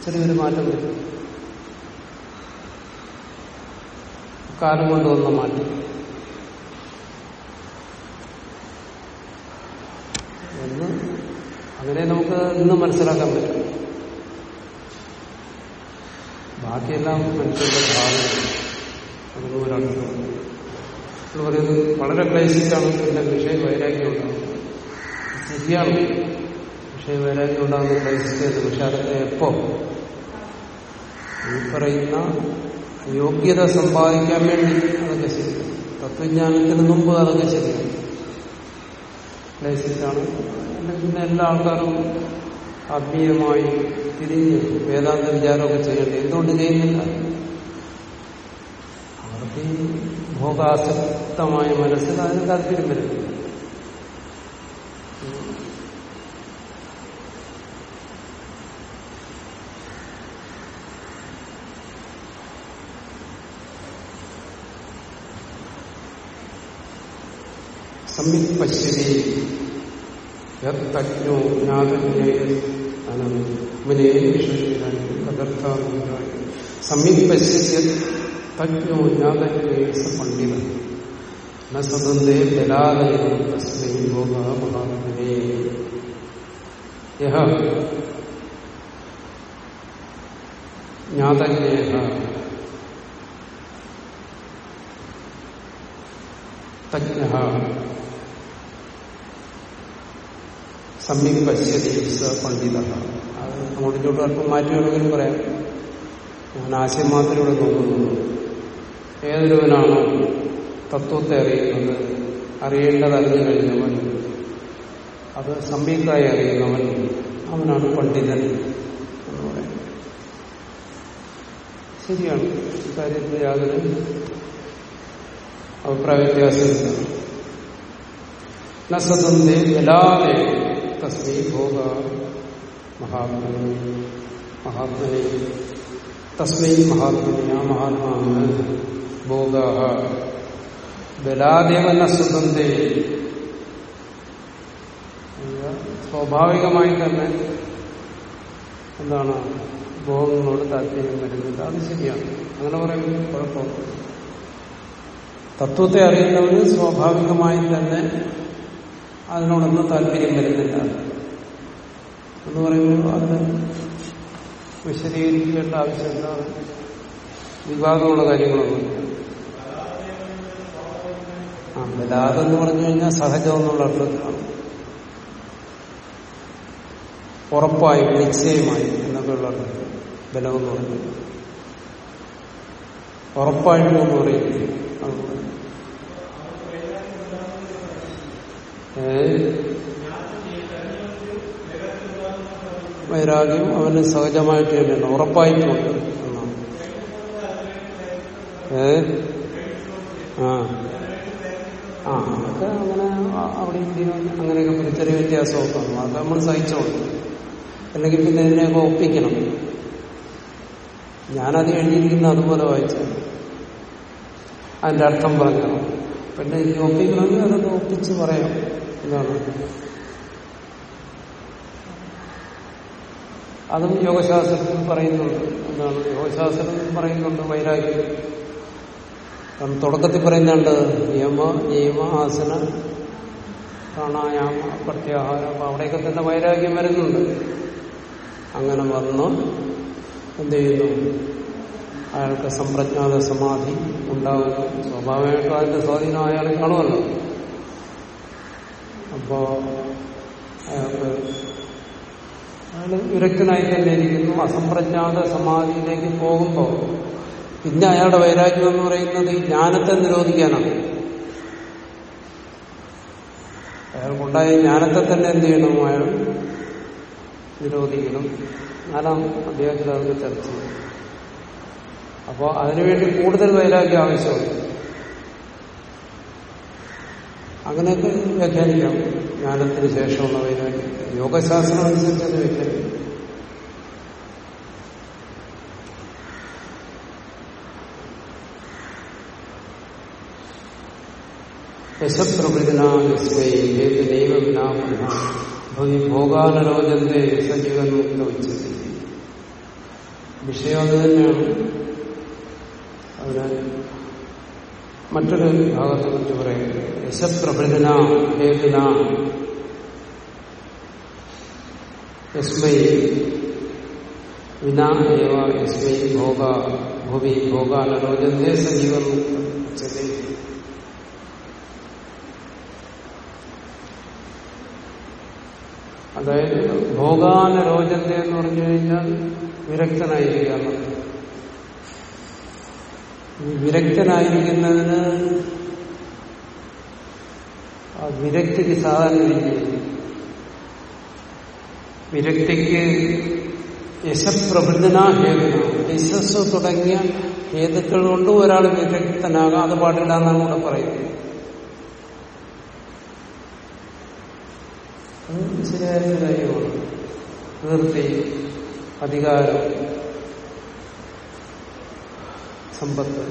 ചെറിയൊരു മാറ്റം വരും. കാലം കൊണ്ട് വന്ന മാറ്റം. എന്ന് അങ്ങനെ നമുക്ക് ഇന്ന് മനസ്സിലാക്കാൻ പറ്റും. ബാക്കിയെല്ലാം മനുഷ്യരുടെ ഭാവന എന്ന് പറയുന്നത് വളരെ ക്ലേശിച്ചാണ് എന്റെ വിഷയ വൈരാഗ്യം ഉണ്ടാകുന്നത് ശരിയാണ് വിഷയ വൈരാഗ്യം ഉണ്ടാകുന്ന ക്ലേശിച്ചത് പക്ഷെ അതൊക്കെ എപ്പോ ഈ പറയുന്ന യോഗ്യത സമ്പാദിക്കാൻ വേണ്ടി അതൊക്കെ ശരിയാണ് തത്വജ്ഞാനത്തിന് മുമ്പ് അതൊക്കെ ശരിയാണ് ലൈസിച്ചാണ് പിന്നെ എല്ലാ ആൾക്കാരും ആത്മീയമായി തിരിഞ്ഞ് വേദാന്ത വിചാരമൊക്കെ ചെയ്യേണ്ടത് എന്തുകൊണ്ട് ചെയ്യുന്നില്ല. അവർക്ക് ഭോഗാസക്തമായ മനസ്സിൽ അതിന് താല്പര്യം വരുന്നില്ല സംയുക്ത പശ്യതി യജ്ഞോ ജ്ഞാതജ്ഞേയ സംയുക്ത പശ്യതി തജ്ഞോ ജ്ഞാതജ്ഞേയ സ പണ്ഡിത ന സദന്തേ ബലാലയ തസ്മൈ ജ്ഞാതജ്ഞേയ തജ്ഞ സമ്യക് പശ്യതി പണ്ഡിത അത് അങ്ങോട്ട് ഇങ്ങോട്ടും അല്പം മാറ്റി വേണമെങ്കിലും പറയാം. ഞാൻ ആശയം മാത്രം ഇവിടെ നോക്കുന്നു ഏതൊരുവനാണോ തത്വത്തെ അറിയുന്നത്? അറിയേണ്ടത് അറിഞ്ഞു കഴിഞ്ഞവൻ. അത് സംയുക്തായി അറിയുന്നവൻ അവനാണ് പണ്ഡിതൻ എന്ന് പറയുന്നത് ശരിയാണ്. ഇക്കാര്യത്തിൽ യാതൊരു അഭിപ്രായ വ്യത്യാസമില്ല നസതന്തേ ജലാതെ തസ്മൈ ഭോഗ മഹാത്മന മഹാത്മനെ തസ്മൈ മഹാത്മനെ ആ മഹാത്മാവിന് ഭോഗ ബലാദേവന സ്വതന്ത്രേ സ്വാഭാവികമായി തന്നെ എന്താണ്? ഭോഗങ്ങളോട് താല്പര്യം വരുന്നില്ല അത് ശരിയാണ്. അങ്ങനെ പറയുമ്പോൾ കുഴപ്പമില്ല തത്വത്തെ അറിയുന്നവന് സ്വാഭാവികമായി തന്നെ അതിനോടൊന്നും താല്പര്യം വരുന്നില്ല. എന്ന് പറയുമ്പോൾ അത് വിശദീകരിക്കേണ്ട ആവശ്യമില്ല വിവാദമുള്ള കാര്യങ്ങളൊന്നും ആ ബലാദം എന്ന് പറഞ്ഞു കഴിഞ്ഞാൽ സഹജം എന്നുള്ള അർത്ഥത്തിലാണ് ഉറപ്പായും നിശ്ചയമായി എന്നൊക്കെയുള്ള അർത്ഥത്തിൽ ബലമെന്ന് പറഞ്ഞു ഉറപ്പായിട്ടും എന്ന് പറയുന്നത് വൈരാഗ്യം അവന് സഹജമായിട്ട് തന്നെയാണ് ഉറപ്പായിട്ടുണ്ട് എന്നാണ്. ഏ? ആ. ആ അതൊക്കെ അങ്ങനെ അവിടെ ഇന്ത്യ അങ്ങനെയൊക്കെ ഒരു ചെറിയ വ്യത്യാസമൊക്കെ അത് നമ്മൾ സഹിച്ചോളൂ. അല്ലെങ്കിൽ പിന്നെ ഇതിനെയൊക്കെ ഒപ്പിക്കണം. ഞാനത് എഴുതിയിരിക്കുന്ന അതുപോലെ വായിച്ചു അതിന്റെ അർത്ഥം പറഞ്ഞു പിന്നെ എനിക്ക് ഒപ്പിക്കണമെങ്കിൽ അതൊക്കെ ഒപ്പിച്ച് പറയാം. എന്നാണ് അതും യോഗശാസ്ത്രത്തിൽ പറയുന്നുണ്ട്. എന്താണ്? യോഗശാസ്ത്രത്തിൽ പറയുന്നുണ്ട് വൈരാഗ്യം. കാരണം തുടക്കത്തിൽ പറയുന്നുണ്ട് നിയമ നിയമ ആസന പ്രാണായാമ പ്രത്യാഹാരം. അപ്പൊ അവിടെയൊക്കെ തന്നെ വൈരാഗ്യം വരുന്നുണ്ട്. അങ്ങനെ വന്ന് എന്ത് ചെയ്യുന്നു? അയാൾക്ക് സമ്പ്രജ്ഞാത സമാധി ഉണ്ടാകുന്നു സ്വാഭാവികമായിട്ടും അതിന്റെ സ്വാധീനം അയാളെ കാണുമല്ലോ. അപ്പോ അയാൾക്ക് അയാൾ വിരക്തനായി തന്നെ ഇരിക്കുന്നു. അസംപ്രജ്ഞാത സമാധിയിലേക്ക് പോകുമ്പോൾ പിന്നെ അയാളുടെ വൈരാഗ്യം എന്ന് പറയുന്നത് ഈ ജ്ഞാനത്തെ നിരോധിക്കാനാണ്. അയാൾക്കുണ്ടായ ജ്ഞാനത്തെ തന്നെ എന്ത് ചെയ്യണം? അയാൾ നിരോധിക്കണം. നാലാം അദ്ദേഹത്തിൽ അതൊക്കെ ചർച്ച ചെയ്യും അപ്പോൾ അതിനുവേണ്ടി കൂടുതൽ വൈരാഗ്യം ആവശ്യമുണ്ട്. അങ്ങനെയൊക്കെ വ്യാഖ്യാനിക്കാം. ജ്ഞാനത്തിന് ശേഷമുള്ള വൈരാഗ്യം. യോഗശാസ്ത്രം അനുസരിച്ച് അത് വ്യാഖ്യാനിക്കാം ഭോഗാനരോചന്റെ സജീവൻ മുക്ത ഉച്ചതി വിഷയം അത് തന്നെയാണ്. ഇവിടെ മറ്റൊരു ഭാഗത്തെ കുറിച്ച് പറയുന്നത് യശപ്രഭൃതന ഹേതുന. യസ്മൈ വിനാ ഏവ യസ്മൈ ഭോഗ ഭൂമി ഭോഗാനരോജന്റെ സജീവൻ അതായത് ഭോഗാനരോജന്റെ എന്ന് പറഞ്ഞു കഴിഞ്ഞാൽ വിരക്തനായിരിക്കുക എന്നുള്ളത്. വിരക്തനായിരിക്കുന്നതിന് ആ വിരക്തിക്ക് സാധാരണ വിരക്തിക്ക് യശപ്രഭൃതനാ ഹേതുന യശസ് തുടങ്ങിയ ഹേതുക്കൾ കൊണ്ട് ഒരാൾ വിരക്തനാകാം. അത് പാടില്ല എന്നാണ് ഇവിടെ പറയുന്നത്. ശരിയായ കാര്യമാണ്. കീർത്തി അധികാരം സമ്പത്ത്.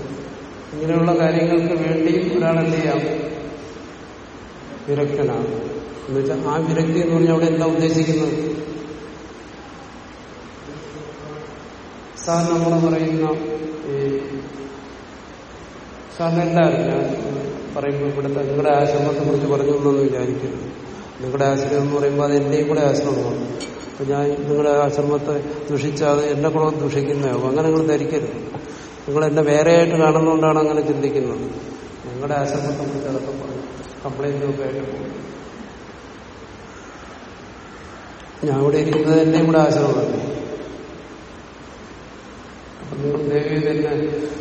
ഇങ്ങനെയുള്ള കാര്യങ്ങൾക്ക് വേണ്ടി ഒരാൾ എന്ത് ചെയ്യാം? വിരക്തനാണ് എന്നുവെച്ചാൽ ആ വിരക്തി എന്ന് പറഞ്ഞാൽ അവിടെ എന്താ ഉദ്ദേശിക്കുന്നത്? സാർ നമ്മൾ പറയുന്ന ഈ സാറിന് എല്ലാവരും ഞാൻ പറയുമ്പോൾ ഇവിടുത്തെ നിങ്ങളുടെ ആശ്രമത്തെ കുറിച്ച് പറഞ്ഞു എന്നൊന്നും വിചാരിക്കുന്നു നിങ്ങളുടെ ആശ്രമം എന്ന് പറയുമ്പോൾ അത് എന്റെയും കൂടെ ആശ്രമമാണ്. അപ്പൊ ഞാൻ നിങ്ങളുടെ ആശ്രമത്തെ ദുഷിച്ചാൽ എന്നെ കൂടെ ദുഷിക്കുന്നതാവും അങ്ങനെ നിങ്ങൾ ധരിക്കരുത്. നിങ്ങൾ എന്നെ വേറെയായിട്ട് കാണുന്നതുകൊണ്ടാണ് അങ്ങനെ ചിന്തിക്കുന്നത്. നിങ്ങളുടെ ആശ്രമത്തെ കുറിച്ച് പറഞ്ഞു കംപ്ലൈന്റ് ഒക്കെ ആയിട്ട് പോകും. ഞാൻ ഇവിടെ ഇരിക്കുന്നത് തന്നെ കൂടെ ആശ്രമമാണ്. ദേവി തന്നെ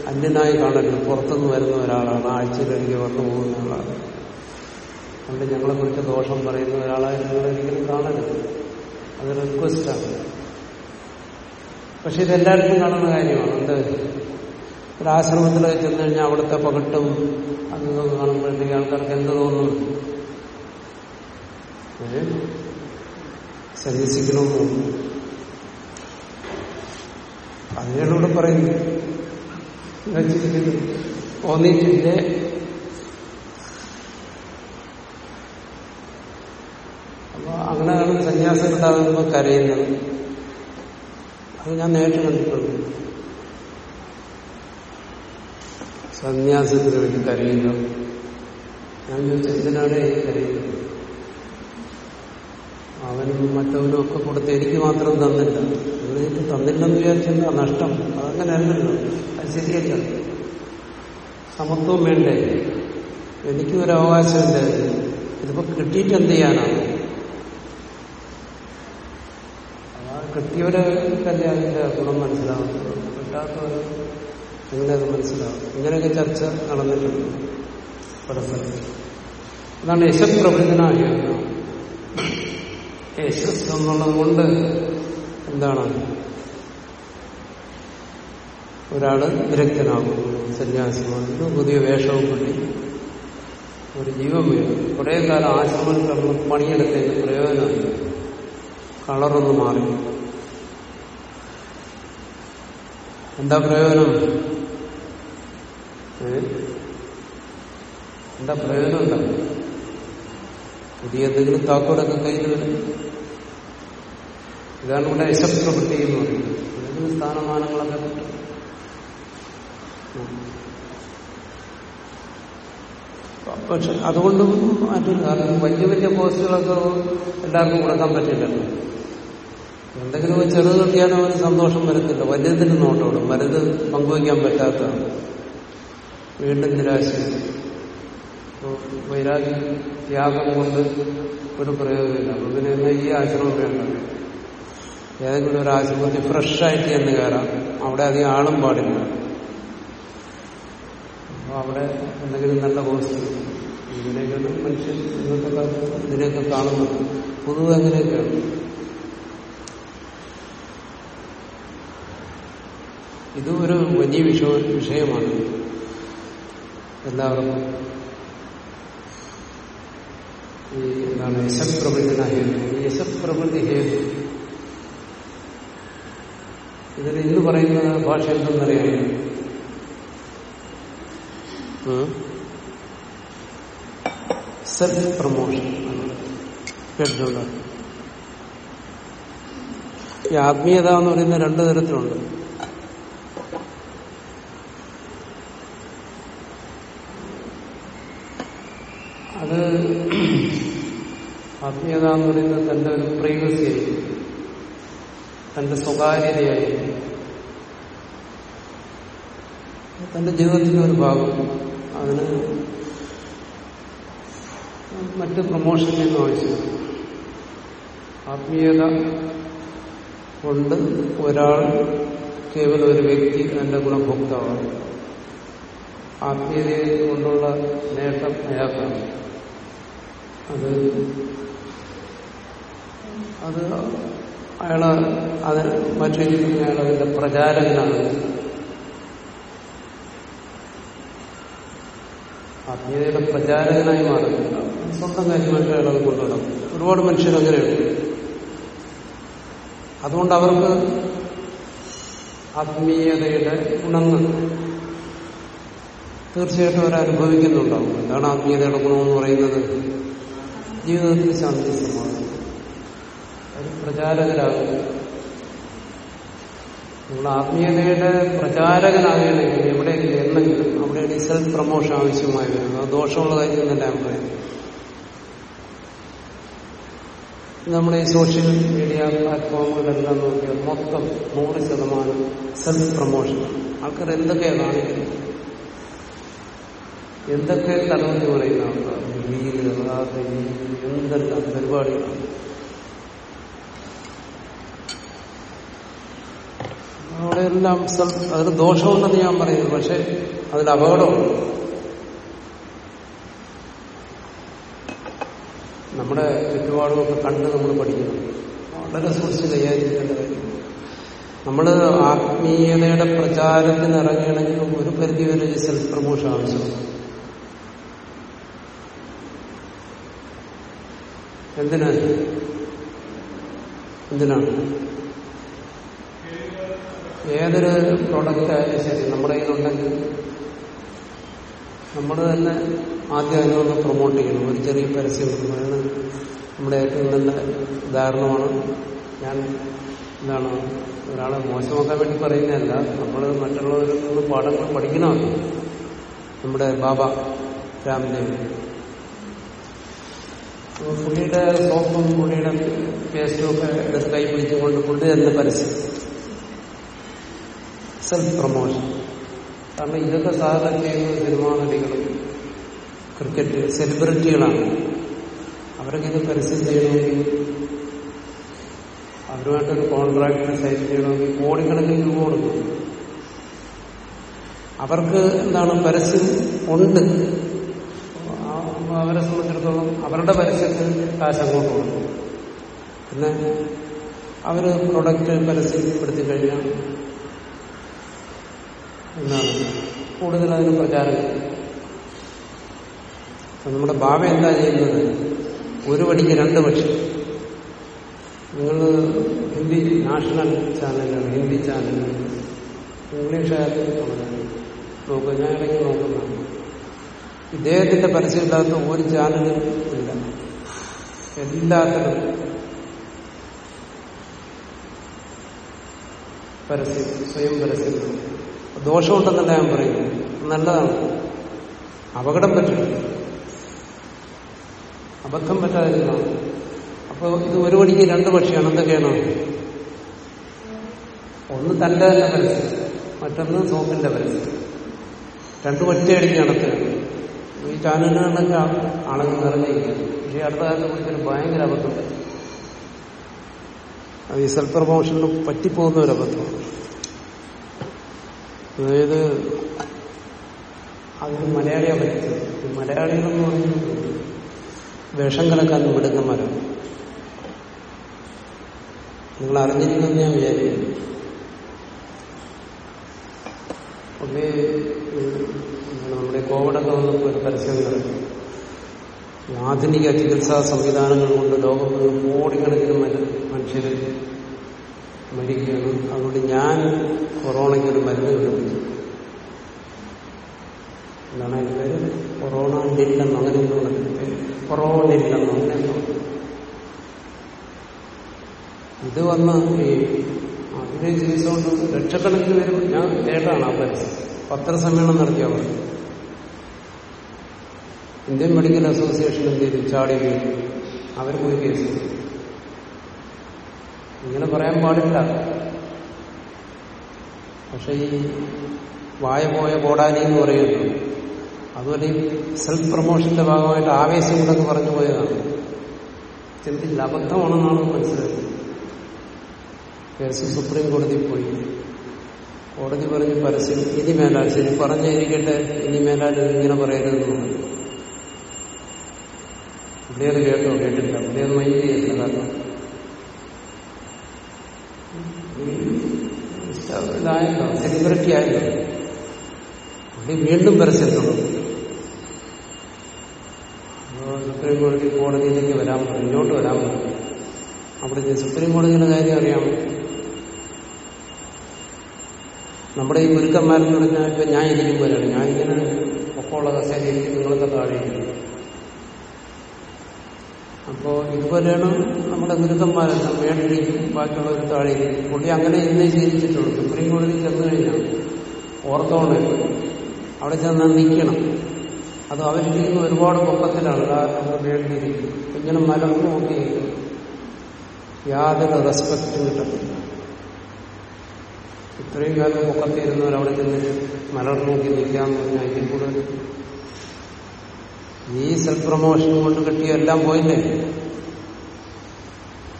അന്യനായി കാണരുത്. പുറത്തുനിന്ന് വരുന്ന ഒരാളാണ്. ആഴ്ചയിലൊരിക്കൽ വന്നു പോകുന്ന ആളാണ് അതുകൊണ്ട് ഞങ്ങളെ കുറിച്ച് ദോഷം പറയുന്ന ഒരാളായി നിങ്ങൾ ഒരിക്കലും കാണരുത്. അതൊരു റിക്വസ്റ്റാണ് പക്ഷെ ഇതെല്ലാവർക്കും കാണുന്ന കാര്യമാണ്. എന്ത് ഒരു ആശ്രമത്തിലൊക്കെ ചെന്ന് കഴിഞ്ഞാൽ അവിടുത്തെ പകട്ടും അതൊക്കെ കാണുമ്പോഴത്തേക്ക് ആൾക്കാർക്ക് എന്ത് തോന്നും? സന്യസിക്കണമെന്ന് തോന്നും അതിനാണ് ഇവിടെ പറയുന്നത്. തോന്നിയിട്ടില്ലേ? അപ്പൊ അങ്ങനെയാണ് സന്യാസം ഉണ്ടാകുമ്പോൾ കരയുന്നത്. അത് ഞാൻ നേരിട്ട് കണ്ടിട്ടുണ്ട്. സന്യാസത്തിന് വേണ്ടി കരയുന്നു. ഞാൻ ചോദിച്ചു എന്തിനാണ് കരയുന്നത്? അവനും മറ്റവനും ഒക്കെ കൊടുത്ത് എനിക്ക് മാത്രം തന്നില്ല. എന്നിട്ട് തന്നില്ലെന്ന് വിചാരിച്ചെന്താ നഷ്ടം? അതങ്ങനെ അല്ലല്ലോ അത് ശരിയല്ല. സമത്വം വേണ്ടേ? എനിക്കും ഒരു അവകാശമില്ല ഇതിപ്പോ കിട്ടിയിട്ട് എന്ത് ചെയ്യാനാണ് കിട്ടിയവരെ കല്യാണത്തിന്റെ ഗുണം മനസ്സിലാവുന്നത്. കിട്ടാത്തവർ അത് മനസ്സിലാവും ഇങ്ങനെയൊക്കെ ചർച്ച നടന്നിട്ടുണ്ട്. പരസ്പരം അതാണ് യശപ്രബുദ്ധനായ യശസ് എന്നുള്ളത് കൊണ്ട് എന്താണ്? ഒരാൾ വിരക്തനാകുന്നു സന്യാസിമാർക്ക് പുതിയ വേഷവും കിട്ടി ഒരു ജീവൻ വീഴും കുറെ കാലം ആശ്രമം കിടന്ന് പണിയെടുത്തതിന് പ്രയോജനമായി കളറൊന്ന് മാറി എന്താ പ്രയോജനം? എന്താ പ്രയോജനം എന്താ പുതിയ എന്തെങ്കിലും താക്കോലൊക്കെ കയ്യിൽ വരും. ഇതാണ് ഇവിടെ യശപ്രവൃത്തി എന്ന് പറയുന്നത്. എന്തെങ്കിലും സ്ഥാനമാനങ്ങളൊക്കെ കിട്ടും. പക്ഷെ അതുകൊണ്ട് മാറ്റില്ല കാരണം വലിയ വലിയ പോസ്റ്റുകളൊക്കെ എല്ലാവർക്കും കൊടുക്കാൻ പറ്റില്ലല്ലോ. എന്തെങ്കിലും ചെറുത് കിട്ടിയാലും അവന് സന്തോഷം വരത്തില്ല. വലുതിന് നോട്ടോടും വലുത് പങ്കുവയ്ക്കാൻ പറ്റാത്തതാണ്. വീണ്ടും നിരാശ അപ്പോ വൈരാഗ്യ ത്യാഗം കൊണ്ട് ഒരു പ്രയോജനമില്ല അപ്പൊ പിന്നെ എന്നാ ഈ ആശ്രമം വേണ്ട ഏതെങ്കിലും ഒരു ആശ്രമത്തിൽ ഫ്രഷായിട്ട് ചെന്ന് കയറാം. അവിടെ അധികം ആളും പാടില്ല. അപ്പൊ അവിടെ എന്തെങ്കിലും നല്ല കോഴ്സ് ഇതിനെയൊക്കെയാണ് മനുഷ്യൻ ഇന്നത്തെ കാലത്ത് ഇതിനെയൊക്കെ കാണുന്നത്. പൊതുവെ അങ്ങനെയൊക്കെയാണ്. ഇത് ഒരു വലിയ വിഷയ വിഷയമാണ്. എല്ലാവർക്കും ഈ എന്താണ് യശപ്രബുദ്ധന ഹേതു ഈ ഹേതു. ഇതിൽ ഇന്ന് പറയുന്ന ഭാഷ എന്തെന്നറിയാം സെൽഫ് പ്രൊമോഷൻ കേട്ടിട്ടുണ്ട് ഈ ആത്മീയത എന്ന് പറയുന്ന രണ്ടു തരത്തിലുണ്ട് അത് ആത്മീയത എന്ന് പറയുന്നത് തന്റെ ഒരു പ്രൈവസി ആയിരിക്കും. തന്റെ സ്വകാര്യതയായിരിക്കും. തന്റെ ജീവിതത്തിന്റെ ഒരു ഭാഗം. അതിന് മറ്റ് പ്രൊമോഷനൊന്നും ആവശ്യമില്ല. ആത്മീയത കൊണ്ട് ഒരാൾ കേവലം ഒരു വ്യക്തി തന്റെ ഗുണഭോക്താവാണ് ആത്മീയതയെ കൊണ്ടുള്ള നേട്ടം അയാൾക്കാണ്. അത് അത് അയാൾ അത് മറ്റൊരു അയാൾ അതിന്റെ പ്രചാരകനാണ്. ആത്മീയതയുടെ പ്രചാരകനായി മാറുന്നില്ല സ്വന്തം കാര്യമായിട്ട് അയാൾ അത് കൊണ്ടുവരണം ഒരുപാട് മനുഷ്യർ അങ്ങനെയുണ്ട്. അതുകൊണ്ട് അവർക്ക് ആത്മീയതയുടെ ഗുണങ്ങൾ തീർച്ചയായിട്ടും അവരനുഭവിക്കുന്നുണ്ടാവും എന്താണ് ആത്മീയതയുടെ ഗുണമെന്ന് പറയുന്നത്? ജീവിതത്തിൽ ശാന്തി സമാധാനം. ഒരു പ്രചാരകരാകും നമ്മൾ ആത്മീയതയുടെ പ്രചാരകനാകണമെങ്കിൽ എവിടെയെങ്കിലും എന്നെങ്കിലും അവിടെയാണ് ഈ സെൽഫ് പ്രമോഷൻ ആവശ്യമായി വരുന്നത്. അത് ദോഷമുള്ള കാര്യം തന്നെ ഞാൻ പറയുന്നത്. നമ്മുടെ ഈ സോഷ്യൽ മീഡിയ പ്ലാറ്റ്ഫോമുകളെല്ലാം നോക്കിയാൽ മൊത്തം നൂറ് ശതമാനം സെൽഫ് പ്രൊമോഷൻ ആൾക്കാർ എന്തൊക്കെയാണ് കാണിക്കുന്നത് എന്തൊക്കെ തലമുറ പറയുന്ന ആൾക്കാർ? എന്തെല്ലാം പരിപാടികളാണ്? അവിടെ എല്ലാം അതിന് ദോഷമുണ്ടെന്ന് ഞാൻ പറയുന്നു പക്ഷെ അതിൽ അപകടമുണ്ട് നമ്മുടെ ചുറ്റുപാടുമൊക്കെ കണ്ട് നമ്മൾ പഠിക്കുന്നു. വളരെ സൂക്ഷിച്ച് കൈകാര്യം കാര്യം നമ്മൾ ആത്മീയതയുടെ പ്രചാരത്തിന് ഇറങ്ങുകയാണെങ്കിൽ ഒരു പരിധി വരെ സെൽഫ് പ്രമോഷൻ ആവശ്യമാണ്. എന്തിനാണ് എന്തിനാണ്? ഏതൊരു പ്രോഡക്റ്റ് ആയാലും ശരി നമ്മുടെ കയ്യിലുണ്ടെങ്കിൽ നമ്മൾ തന്നെ ആദ്യം അതിനൊന്ന് പ്രൊമോട്ട് ചെയ്യണം. ഒരു ചെറിയ പരസ്യം കൊടുക്കുന്നതാണ് നമ്മുടെ ഏറ്റവും നല്ല ഉദാഹരണമാണ്. ഞാൻ എന്താണ് ഒരാളെ മോശമാക്കാൻ വേണ്ടി പറയുന്നതല്ല. നമ്മൾ മറ്റുള്ളവരിൽ നിന്ന് പാഠങ്ങൾ പഠിക്കണമല്ലോ. നമ്മുടെ ബാബ രാംദേവ്. പുള്ളിയുടെ സോപ്പും പുള്ളിയുടെ പേസ്റ്റും ഒക്കെ എടുത്ത് പിടിച്ചുകൊണ്ട് പുള്ളി തന്നെ പരസ്യം. Self promotion. കാരണം ഇതൊക്കെ സാധാരണ ചെയ്യുന്ന സിനിമാ നടികളും ക്രിക്കറ്റ് സെലിബ്രിറ്റികളാണ്. അവരൊക്കെ ഇത് പരസ്യം ചെയ്യണമെങ്കിൽ അവരുമായിട്ടൊരു കോൺട്രാക്ട് സൈൻ ചെയ്യണമെങ്കിൽ കോടിക്കണക്കിന് രൂപ കൊടുക്കും. അവർക്ക് എന്താണ് പരസ്യം ഉണ്ട്. അവരെ സംബന്ധിച്ചിടത്തോളം അവരുടെ പരസ്യത്തിൽ കാശ് അങ്ങോട്ട് കൊടുക്കും. പിന്നെ അവർ പ്രൊഡക്റ്റ് പരസ്യപ്പെടുത്തി കഴിഞ്ഞാൽ എന്താണ് കൂടുതൽ അതിന് പ്രചാരം നമ്മുടെ ഭാവ എന്താ ചെയ്യുന്നത്? ഒരു പടിക്ക് രണ്ട് പക്ഷി. നിങ്ങൾ ഹിന്ദി നാഷണൽ ചാനലുകൾ ഹിന്ദി ചാനലുകൾ ഇംഗ്ലീഷ് നോക്കുക ഞാൻ ഇടയ്ക്ക് നോക്കുന്നതാണ് ഇദ്ദേഹത്തിന്റെ പരസ്യമില്ലാത്ത ഒരു ചാനലും ഇല്ല. എല്ലാത്തിനും പരസ്യം സ്വയം പരസ്യം. ദോഷമുണ്ടെന്നല്ല ഞാൻ പറയുന്നത് നല്ലതാണ്. അപകടം പറ്റില്ല. അബദ്ധം പറ്റാതിരുന്നാണ് അപ്പോൾ ഇത് ഒരു മണിക്ക് രണ്ട് പക്ഷിയാണ് എന്തൊക്കെയാണ്? ഒന്ന് തന്റെ തന്നെ പരസ്യം. മറ്റൊന്ന് സോപ്പിന്റെ പരസ്യം. രണ്ടു ഒറ്റയടിക്ക് നടത്തുകയാണ് ഈ ചാനലുകളിലൊക്കെ ആളുകൾ നിറഞ്ഞിരിക്കുന്നു പക്ഷേ അടുത്ത കാലത്ത് കുറിച്ചൊരു ഭയങ്കര അബദ്ധം. അത് ഈ സെൽഫ് പ്രൊമോഷനിൽ പറ്റിപ്പോകുന്ന ഒരു അബദ്ധമാണ്. അതായത് അതിന് മലയാളിയെ പറ്റി മലയാളികളെന്ന് പറയുന്നത് വേഷം കലക്കാൻ മരം നിങ്ങൾ അറിഞ്ഞിരിക്കുമെന്ന് ഞാൻ വിചാരിക്കുന്നു. പുള്ളി നമ്മുടെ കോവിഡൊക്കെ വന്നപ്പോൾ ഒരു പരസ്യം കിടക്കും ആധുനിക ചികിത്സാ സംവിധാനങ്ങൾ കൊണ്ട് ലോകം കോടിക്കണക്കിന് മനുഷ്യർ മരിക്കുകയാണ് അതുകൊണ്ട് ഞാൻ കൊറോണയ്ക്കൊരു മരുന്ന് കണ്ടുപിടിച്ചു എന്താണ് അതിന്റെ പേര്? കൊറോണ ഡില്ലെന്ന് അങ്ങനെ ഒന്നും പേര്? കൊറോണ ഇല്ലെന്ന് അങ്ങനെ ഇത് വന്ന് ഈ അതിനെ ചികിത്സകൊണ്ട് ലക്ഷക്കണക്കിന് വരും ഞാൻ കേട്ടാണ് ആ പരസ്യം പത്രസമ്മേളനം നടത്തിയ അവർ. ഇന്ത്യൻ മെഡിക്കൽ അസോസിയേഷൻ എന്ത് ചെയ്തു? ചാടി അവർ പോയി കേസ് ഇങ്ങനെ പറയാൻ പാടില്ല. പക്ഷെ ഈ വായ പോയ ബോഡാനി എന്ന് പറയുന്നു അതുപോലെ ഈ സെൽഫ് പ്രൊമോഷന്റെ ഭാഗമായിട്ട് ആവേശം കൊണ്ടൊക്കെ പറഞ്ഞു പോയതാണ്. ചിന്തിച്ചില്ല അബദ്ധമാണെന്നാണ് മനസ്സിലായത്. കേസ് സുപ്രീം കോടതി പോയി. കോടതി പറഞ്ഞ് പരസ്യം ഇനി മേലാൽ ശരി. പറഞ്ഞിരിക്കട്ടെ ഇനി മേലാൽ ഇങ്ങനെ പറയരുതെന്ന് പറഞ്ഞു. പുള്ളിയത് കേട്ടോ കേട്ടില്ല പുള്ളിയത് മൈൻഡ് ചെയ്തില്ല കാരണം. ഇതായല്ലോ സെലിബ്രിറ്റി ആയല്ലോ. പുള്ളി വീണ്ടും പരസ്യം തുടങ്ങും സുപ്രീം കോടതി കോടതിയിലേക്ക് വരാൻ മുന്നോട്ട് ഇങ്ങോട്ട് വരാൻ അവിടെ സുപ്രീം കോടതിയുടെ കാര്യം അറിയാം. നമ്മുടെ ഈ ഗുരുക്കന്മാരെന്ന് പറഞ്ഞാൽ ഇപ്പൊ ഞാൻ ഇരിക്കുമ്പോഴാണ് ഞാനിങ്ങനെ ഒപ്പമുള്ള കസേരയിൽ നിങ്ങളൊക്കെ താഴെ ഇരിക്കും. അപ്പോ ഇതുപോലെയാണ് നമ്മുടെ ഗുരുക്കന്മാരെല്ലാം ബാക്കിയുള്ള ബാക്കിയുള്ളവർ താഴെ പുള്ളി അങ്ങനെ ഇന്നേ ചെയ്തിട്ടുള്ളൂ സുപ്രീം കോടതി ചെന്നു കഴിഞ്ഞാൽ ഓർത്തോണേ. അവിടെ ചെന്ന് നിൽക്കണം. അത് അവരിരിക്കുന്ന ഒരുപാട് പൊക്കത്തിലാണ്. നമ്മൾ വേണ്ടിയിരിക്കും ഇങ്ങനെ മലം നോക്കി യാതൊരു റെസ്പെക്റ്റും കിട്ടത്തില്ല. ഇത്രയും കാലം പൊക്കത്തിരുന്നവർ അവിടെ ചെന്ന് മലർന്നു നോക്കി നിൽക്കാമെന്ന് പറഞ്ഞാൽ ഇതിൽ കൂടുതൽ ഈ സെൽഫ് പ്രൊമോഷൻ കൊണ്ട് കിട്ടിയ എല്ലാം പോയില്ലേ?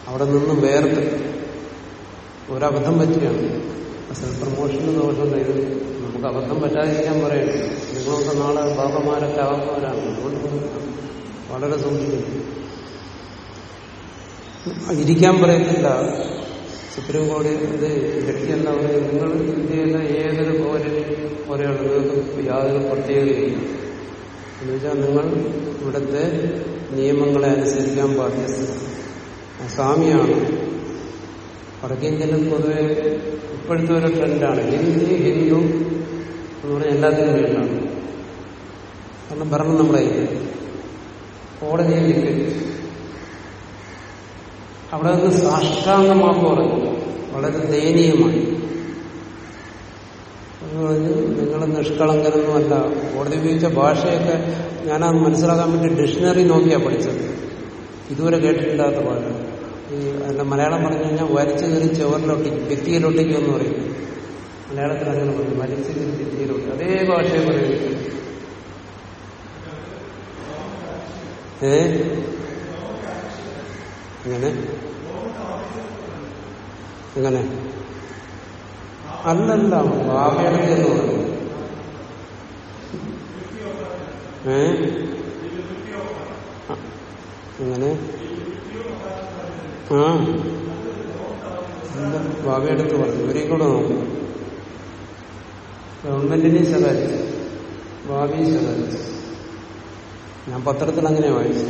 അവിടെ നിന്നും വേർത്ത് ഒരബദ്ധം പറ്റിയാണ്. സെൽഫ് പ്രൊമോഷന് ദോഷം ഇത്? നമുക്ക് അബദ്ധം പറ്റാതിരിക്കാൻ പറയണം നിങ്ങളൊക്കെ നാളെ ബാബമാരൊക്കെ ആകുന്നവരാണ് അതുകൊണ്ട് വളരെ സൂക്ഷിക്കുന്നു. ഇരിക്കാൻ പറയത്തില്ല. സുപ്രീം കോടതി ഇത് എന്താ പറയുക നിങ്ങൾ ഇന്ത്യയിലെ ഏതൊരു പോലെ പോലെയാണ്. യാതൊരു പ്രത്യേകതയില്ല എന്ന് വെച്ചാൽ നിങ്ങൾ ഇവിടുത്തെ നിയമങ്ങളെ അനുസരിക്കാൻ ബാധ്യസ്ഥ സ്വാമിയാണ്. വടക്കേന്ത്യയിലും പൊതുവെ ഇപ്പോഴത്തെ ഒരു ട്രെൻഡാണ് ഹിന്ദി ഹിന്ദു എന്ന് പറഞ്ഞാൽ എല്ലാത്തിനും വേണ്ടാണ് കാരണം ഭരണം നമ്മുടെ കോടതിയിൽ അവിടെ നിന്ന് സാഷ്ടാംഗമാക്കി പറഞ്ഞു വളരെ ദയനീയമായി നിങ്ങൾ നിഷ്കളങ്കരൊന്നുമല്ല. കോടതി ഉപയോഗിച്ച ഭാഷയൊക്കെ ഞാനത് മനസ്സിലാക്കാൻ വേണ്ടി ഡിക്ഷണറി നോക്കിയാ പഠിച്ചത്. ഇതുവരെ കേട്ടിട്ടില്ലാത്ത ഭാഷ. ഈ അതിന്റെ മലയാളം പറഞ്ഞു കഴിഞ്ഞാൽ വരച്ചു കയറി ചുവരിലൊട്ടിക്കും ഭിത്തിയിലൊട്ടിക്കും എന്ന് പറയും. മലയാളത്തിൽ അങ്ങനെ പറഞ്ഞു വരച്ചു കയറി ഭിത്തിയിലൊട്ടി. അതേ ഭാഷയെ പറയുന്നത് ഏ? അങ്ങനെ എങ്ങനെ? അല്ലല്ല ബാബയുടെ എന്ന് ഏ? അങ്ങനെ ആ. ബാബയെടുത്ത് പറഞ്ഞു. ഇവരെയും കൂടെ നോക്കും. ഗവൺമെന്റിനെ ശകാരിച്ചു. ഭാവിയെ ശകാരിച്ചു. ഞാൻ പത്രത്തിൽ അങ്ങനെ വായിച്ചു.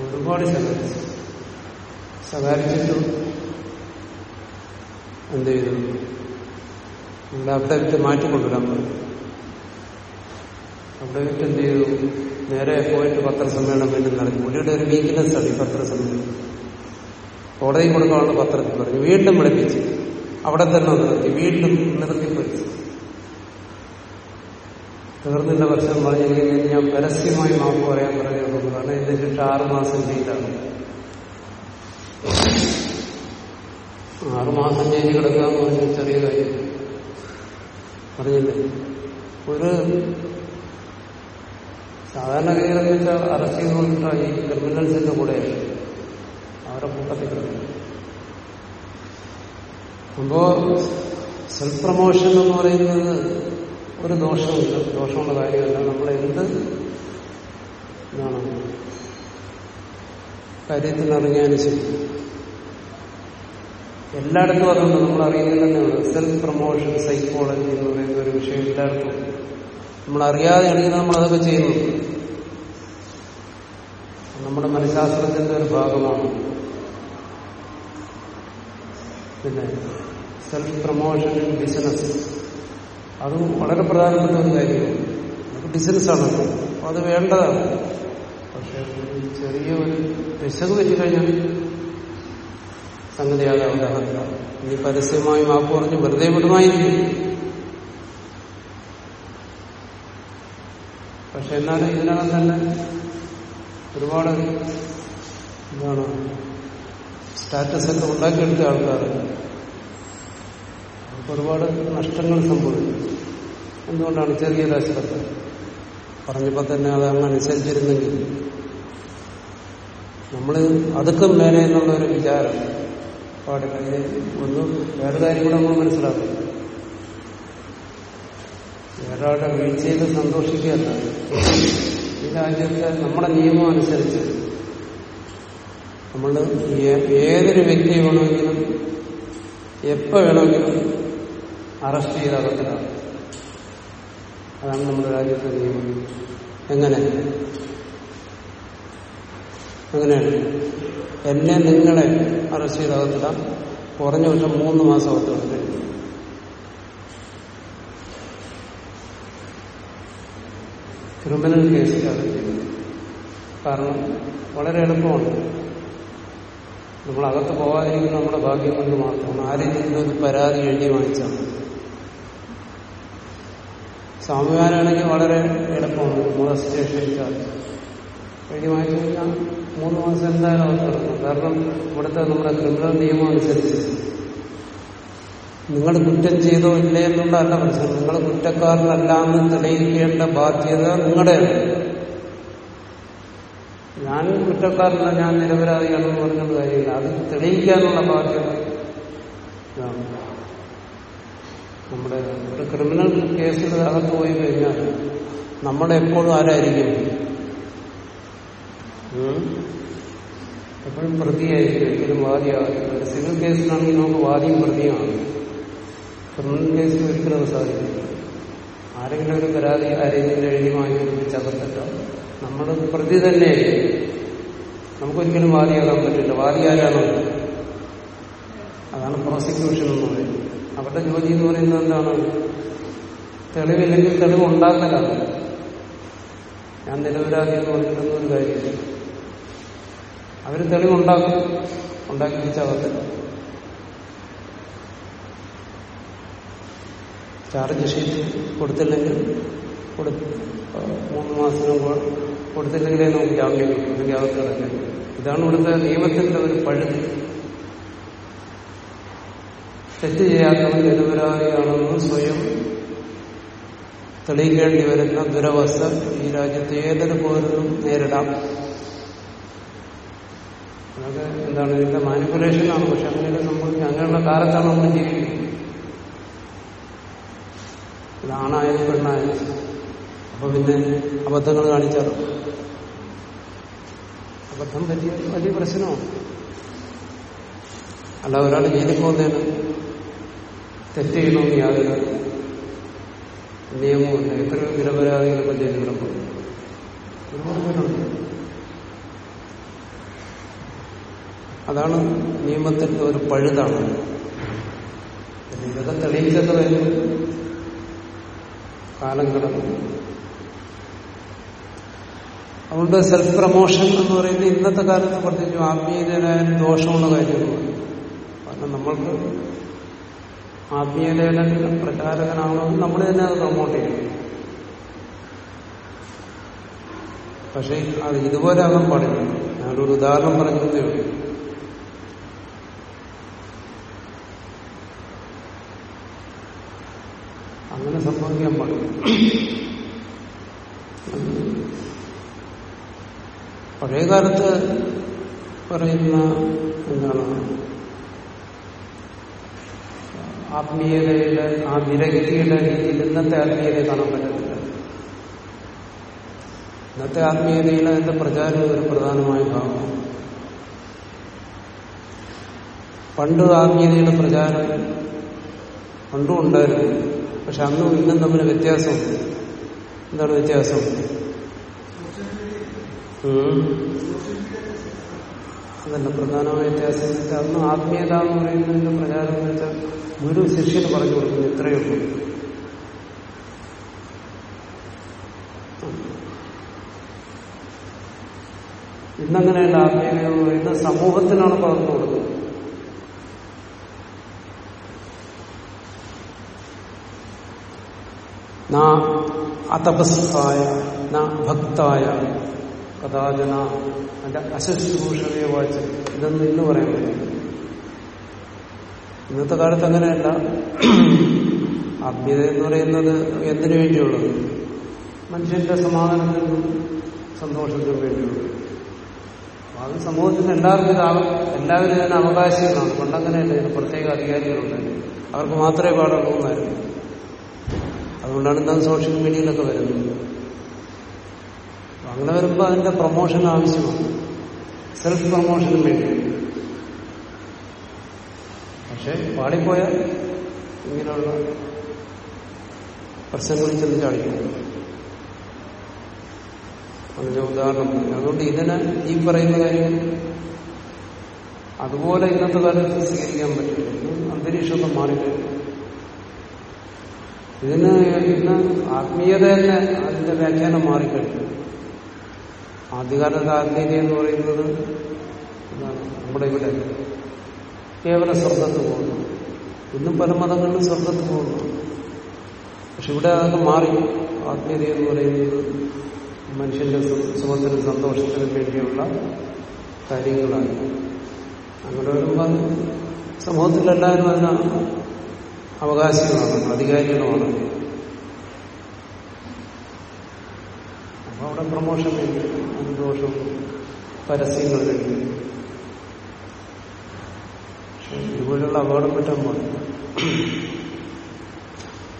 ഒരുപാട് സഹായിച്ചു സഹായിച്ചിട്ടും എന്ത് ചെയ്തു? നമ്മുടെ അവിടെ വിട്ട് മാറ്റിക്കൊണ്ടുവരാൻ പറഞ്ഞു. അവിടെ വിട്ട് എന്ത് ചെയ്തു? നേരെ പോയിട്ട് പത്രസമ്മേളനം വീണ്ടും നടത്തി. പുള്ളിയുടെ ഒരു വീക്ക്നെസ് ആണ് ഈ പത്രസമ്മേളനം. കോടതി കൊടുക്കാനുള്ള പത്രത്തിൽ പറഞ്ഞു. വീണ്ടും വിളിപ്പിച്ചു. അവിടെ തന്നെ നിർത്തി. വീണ്ടും നിർത്തിപ്പോയി. തീർന്നിന്റെ വർഷം പറഞ്ഞിരിക്കുന്നത് ഞാൻ പരസ്യമായി മാപ്പ് പറയാൻ പറഞ്ഞു കാരണം എന്റെ ചുറ്റും ആറുമാസം ജയിലാണ് ആറുമാസം ജയിലിൽ കിടക്കുക എന്ന് പറഞ്ഞ ചെറിയ കാര്യം. പറഞ്ഞില്ലേ? ഒരു സാധാരണ സാധാരണഗതിയിലെന്ന് വെച്ചാൽ അറസ്റ്റ് ചെയ്ത് കൊണ്ടിട്ടാ ഈ ക്രിമിനൽസിന്റെ കൂടെ അവരെ കൂട്ടത്തിൽ അപ്പോ സെൽഫ് പ്രൊമോഷൻ എന്ന് പറയുന്നത് ഒരു ദോഷമില്ല ദോഷമുള്ള കാര്യമല്ല. നമ്മൾ എന്ത് എന്താണ് ശരി. എല്ലായിടത്തും അതുകൊണ്ട് നമ്മൾ അറിയുന്നത് തന്നെയാണ് സെൽഫ് പ്രൊമോഷൻ സൈക്കോളജി എന്ന് പറയുന്ന ഒരു വിഷയം എല്ലായിടത്തും നമ്മൾ അറിയാതെ ആണെങ്കിൽ നമ്മൾ അതൊക്കെ ചെയ്യുന്നു. നമ്മുടെ മനഃശാസ്ത്രത്തിന്റെ ഒരു ഭാഗമാണ്. പിന്നെ സെൽഫ് പ്രൊമോഷൻ ബിസിനസ് അതും വളരെ പ്രധാനപ്പെട്ട ഒരു കാര്യമാണ്. അത് ബിസിനസ്സാണ് അത് വേണ്ടതാണ്. പക്ഷെ ചെറിയ ഒരു പിശക് വെച്ച് കഴിഞ്ഞാൽ സംഗതിയാകെ ഉണ്ടാകില്ല ഇനി പരസ്യമായി മാപ്പ് പറഞ്ഞ് വെറുതെ വിടുമായിരിക്കും. പക്ഷെ എന്നാലും ഇതിനകം തന്നെ ഒരുപാട് എന്താണ് സ്റ്റാറ്റസ് ഒക്കെ ഉണ്ടാക്കിയെടുത്ത ആൾക്കാർ അവർക്ക് ഒരുപാട് നഷ്ടങ്ങൾ സംഭവിക്കും. എന്തുകൊണ്ടാണ് ചെറിയ അശ്രദ്ധ പറഞ്ഞപ്പോ തന്നെ അത് അങ്ങ് അനുസരിച്ചിരുന്നെങ്കിൽ? നമ്മൾ അതുക്കും മേലെ എന്നുള്ള ഒരു വിചാരം പാടില്ല ഒന്ന് വേറെ കാര്യം കൂടെ നമ്മൾ മനസ്സിലാക്കുന്നു വേറൊരാളുടെ വീഴ്ചയിൽ സന്തോഷിക്കുകയല്ല. ഈ രാജ്യത്തെ നമ്മുടെ നിയമം അനുസരിച്ച് നമ്മൾ ഏതൊരു വ്യക്തി വേണമെങ്കിലും എപ്പോ വേണമെങ്കിലും അറസ്റ്റ് ചെയ്ത് അകത്തിലാണ് അതാണ് നമ്മുടെ രാജ്യത്തെ നിയമം. എങ്ങനെ? അങ്ങനെയാണ്. എന്നെ നിങ്ങളെ അറസ്റ്റ് ചെയ്തകത്തില്ല. അകത്തിടാം കുറഞ്ഞ വർഷം മൂന്ന് മാസം അകത്ത് കഴിഞ്ഞു ക്രിമിനൽ കേസിലാണ് കാരണം വളരെ എളുപ്പമാണ്. നമ്മൾ അകത്ത് പോകാതിരിക്കുന്ന നമ്മുടെ ഭാഗ്യം കൊണ്ട് മാത്രമാണ്. ആരെങ്കിലും ഒരു പരാതി എഴുതി വാങ്ങിച്ചാൽ സ്വാമിമാരാണെങ്കിൽ വളരെ എളുപ്പമാണ്. നമ്മൾ സ്റ്റേഷനിൽ വാങ്ങിച്ചു കഴിഞ്ഞാൽ മൂന്ന് മാസം എന്തായാലും അവർ നടക്കും. കാരണം ഇവിടുത്തെ നമ്മുടെ ക്രിമിനൽ നിയമം അനുസരിച്ച് നിങ്ങൾ കുറ്റം ചെയ്തോ ഇല്ലേ എന്നുള്ളതല്ല മനസ്സിലാക്കും നിങ്ങൾ കുറ്റക്കാരനല്ല എന്ന് തെളിയിക്കേണ്ട ബാധ്യത നിങ്ങളുടെയാണ്. ഞാൻ കുറ്റക്കാരനല്ല ഞാൻ നിരപരാധിയാണെന്ന് പറഞ്ഞിട്ട് കാര്യമില്ല. അത് തെളിയിക്കാനുള്ള ബാധ്യത നമ്മുടെ ഒരു ക്രിമിനൽ കേസിൽ അകത്ത് പോയി കഴിഞ്ഞാൽ നമ്മളെപ്പോഴും ആരായിരിക്കും? എപ്പോഴും പ്രതിയായിരിക്കും ഒരിക്കലും വാദിയാകില്ല ഒരു സിവിൽ കേസിലാണെങ്കിൽ നമുക്ക് വാദിയും പ്രതിയാണ് ക്രിമിനൽ കേസിൽ ഒരിക്കലും അത് ആരെങ്കിലും ഒരു പരാതി ആരെങ്കിലും എഴുതി വാങ്ങി ചതത്തില്ല നമ്മൾ പ്രതി തന്നെ നമുക്കൊരിക്കലും വാദിയാകാൻ പറ്റില്ല. വാദിയാരാണോ അതാണ് പ്രോസിക്യൂഷൻ എന്ന് പറയുന്നത്. അവരുടെ ജോലി എന്ന് പറയുന്നത് എന്താണ്? തെളിവില്ലെങ്കിൽ തെളിവ് ഉണ്ടാക്കലാണ്. ഞാൻ നിരപരാധി എന്ന് പറഞ്ഞിട്ടൊന്നും ഒരു കാര്യമില്ല. അവർ തെളിവുണ്ടാക്കും. ഉണ്ടാക്കി വെച്ചവർക്ക് ചാർജ് ഷീറ്റ് കൊടുത്തില്ലെങ്കിൽ മൂന്ന് മാസത്തിനും കൊടുത്തില്ലെങ്കിലേ നമുക്ക് ജാമ്യം കിട്ടും അല്ലെങ്കിൽ അകത്ത് കിടക്കും ഇതാണ് ഇവിടുത്തെ നിയമത്തിന്റെ ഒരു പഴുതി. തെറ്റ് ചെയ്യാത്തവൻ നിരപരാധിയാണെന്ന് സ്വയം തെളിയിക്കേണ്ടി വരുന്ന ദുരവസ്ഥ ഈ രാജ്യത്തെ ഏതൊരു പൗരനും നേരിടാം. അതൊക്കെ എന്താണ് ഇതിന്റെ മാനിപ്പുലേഷനാണ് പക്ഷെ അങ്ങനെയൊക്കെ സംഭവിക്കുക അങ്ങനെയുള്ള കാലത്താണ് നമ്മൾ ജീവിക്കുന്നത്. ഇതാണായാലും പെണ്ണായാലും. അപ്പൊ പിന്നെ അബദ്ധങ്ങൾ കാണിച്ചാലോ? അബദ്ധം വലിയ വലിയ പ്രശ്നമാണ്. അല്ല ഒരാൾ ജയിലിൽ പോകുന്നതിന് തെറ്റ് ചെയ്യണമെന്ന് യാതൊരു നിയമമുണ്ട്. എത്രയോ നിരപരാധികളൊക്കെ ജയിലിൽ കിടക്കുന്നു ഒരുപാട് പേരുണ്ട്. അതാണ് നിയമത്തിന്റെ ഒരു പഴുതാണ്. ഇതൊക്കെ തെളിയിച്ചൊക്കെ വരും. കാലം കിടന്നു. അതുകൊണ്ട് സെൽഫ് പ്രമോഷൻ എന്ന് പറയുന്നത് ഇന്നത്തെ കാലത്ത് പ്രത്യേകിച്ച് ആത്മീയതയിലായാലും ദോഷമുള്ള കാര്യമാണ്. കാരണം നമ്മൾക്ക് ആത്മീയതയിലും പ്രചാരകനാവണമെങ്കിൽ നമ്മൾ തന്നെ അത് പ്രൊമോട്ട് ചെയ്യണം. പക്ഷെ അത് ഇതുപോലെ ആകാൻ പാടില്ല. ഞാനൊരു ഉദാഹരണം പറഞ്ഞതേ ഉള്ളൂ. അങ്ങനെ സംഭവിക്കാൻ പാടില്ല. പഴയ കാലത്ത് പറയുന്ന എന്താണ്? ആത്മീയതയുടെ ആ വിരക്തിയുടെ രീതിയിൽ ഇന്നത്തെ ആത്മീയതയെ കാണാൻ പറ്റത്തില്ല. ഇന്നത്തെ ആത്മീയതയിൽ അതിന്റെ പ്രചാരം ഒരു പ്രധാനമായ ഭാഗമാണ്. പണ്ട് ആത്മീയതയുടെ പ്രചാരം പണ്ടും ഉണ്ടായിരുന്നു. പക്ഷെ അന്നും ഇന്നും തമ്മിൽ വ്യത്യാസം എന്താണ് വ്യത്യാസം. അതല്ല പ്രധാനമായ വ്യത്യാസം അന്ന് ആത്മീയത എന്ന് പറയുന്നതിന്റെ പ്രചാരം എന്ന് വെച്ചാൽ ഗുരു ശിഷ്യന് പറഞ്ഞു കൊടുക്കുന്നു ഇത്രയേ ഉള്ളൂ. ഇന്നങ്ങനെയല്ല ആത്മീയത എന്ന് പറയുന്നത് സമൂഹത്തിനാണ് പകർന്നു കൊടുക്കുന്നത്. ന അതപസ്ഥായ ന ഭക്തായ കഥാചന അല്ല അശുശ്രൂഷതയെ വായിച്ച് ഇതൊന്നും ഇന്ന് പറയാൻ പറ്റില്ല. ഇന്നത്തെ കാലത്ത് അങ്ങനെയല്ല. ആത്മീയത എന്ന് പറയുന്നത് എന്തിനു വേണ്ടിയുള്ളത്? മനുഷ്യന്റെ സമാധാനത്തിനും സന്തോഷത്തിനും വേണ്ടിയുള്ളത്. അത് സമൂഹത്തിൽ എല്ലാവർക്കും എല്ലാവരും ഇതിന് അവകാശങ്ങളാണ് പണ്ടങ്ങനെയല്ല. പ്രത്യേക അധികാരികളുണ്ടായിരുന്നു അവർക്ക് മാത്രമേ പാടുള്ളൂ എന്നായിരുന്നു. അതുകൊണ്ടാണ് ഇന്ന് സോഷ്യൽ മീഡിയയിലൊക്കെ വരുന്നത്. അങ്ങനെ വരുമ്പോൾ അതിന്റെ പ്രൊമോഷൻ ആവശ്യമാണ്. സെൽഫ് പ്രൊമോഷനും വേണ്ടി പക്ഷെ പാടിപ്പോയാൽ ഇങ്ങനെയുള്ള പ്രശ്നങ്ങളിൽ ചെന്ന് ചാടിക്കും. അതിന്റെ ഉദാഹരണം. അതുകൊണ്ട് ഇതിനെ ഈ പറയുന്ന കാര്യം അതുപോലെ ഇന്നത്തെ കാലത്ത് സ്വീകരിക്കാൻ പറ്റില്ല. അന്തരീക്ഷമൊക്കെ മാറിക്കഴിഞ്ഞു. ഇതിന് ഇന്ന് ആത്മീയത തന്നെ അതിന്റെ വ്യാഖ്യാനം മാറിക്കഴിഞ്ഞു ആദ്യകാല ആത്മീയത എന്ന് പറയുന്നത് നമ്മുടെ ഇവിടെ. കേവല സ്വർഗത്ത് പോകുന്നു. ഇന്നും പല മതങ്ങളിലും സ്വർഗത്ത് പോകുന്നു. പക്ഷെ ഇവിടെ അതൊക്കെ മാറി. ആത്മീയത എന്ന് പറയുന്നത് മനുഷ്യന്റെ സുഖത്തിനും സന്തോഷത്തിനും വേണ്ടിയുള്ള കാര്യങ്ങളാണ്. അങ്ങനെ വരുമ്പോൾ സമൂഹത്തിലെല്ലാവരും അതിന് അവകാശികളാണ് അധികാരികളുമാണ് അപ്പൊ അവിടെ പ്രമോഷൻ വേണ്ടി ദോഷം പരസ്യങ്ങൾ പക്ഷെ ഇതുപോലുള്ള അപകടം പറ്റാൻ പാടില്ല.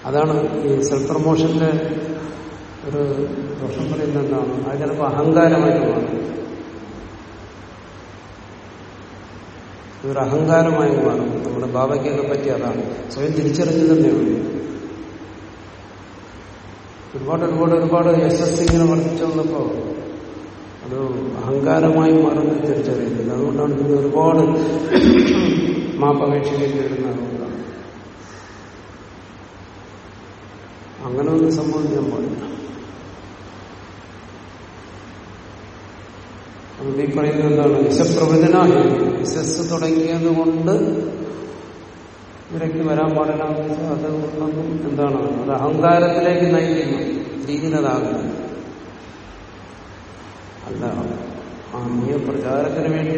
അതാണ് ഈ സെൽഫ് പ്രൊമോഷന്റെ ഒരു ദോഷം പറയുന്നത് എന്താണ് അത് ചിലപ്പോൾ അഹങ്കാരമായിട്ട് മാറും. ഇതൊരു അഹങ്കാരമായി മാറും. നമ്മുടെ ബാബയ്ക്കൊക്കെ പറ്റി അതാണ്. സ്വയം തിരിച്ചറിഞ്ഞു തന്നെയാണ് ഒരുപാട് ഒരുപാട് ഒരുപാട് യശസ് ഇങ്ങനെ വർദ്ധിച്ചു വന്നപ്പോ അത് അഹങ്കാരമായി മാറുന്നത് തിരിച്ചറിയുന്നത് അതുകൊണ്ടാണ് പിന്നെ ഒരുപാട് മാപ്പപേക്ഷിക്കേണ്ടി വരുന്നത് അതുകൊണ്ടാണ്. അങ്ങനെ ഒന്നും സംഭവിക്കാൻ പാടില്ല. അതുകൊണ്ട് ഈ പറയുന്നത് എന്താണ്? വിശപ്രവചന വിശസ് തുടങ്ങിയത് കൊണ്ട് ഇവരേക്ക് വരാൻ പാടില്ല അത് എന്താണ്? അത് അഹങ്കാരത്തിലേക്ക് നയിക്കുന്നു. രീതിയിലതാകുന്നു അല്ല ആത്മീയ പ്രചാരത്തിന് വേണ്ടി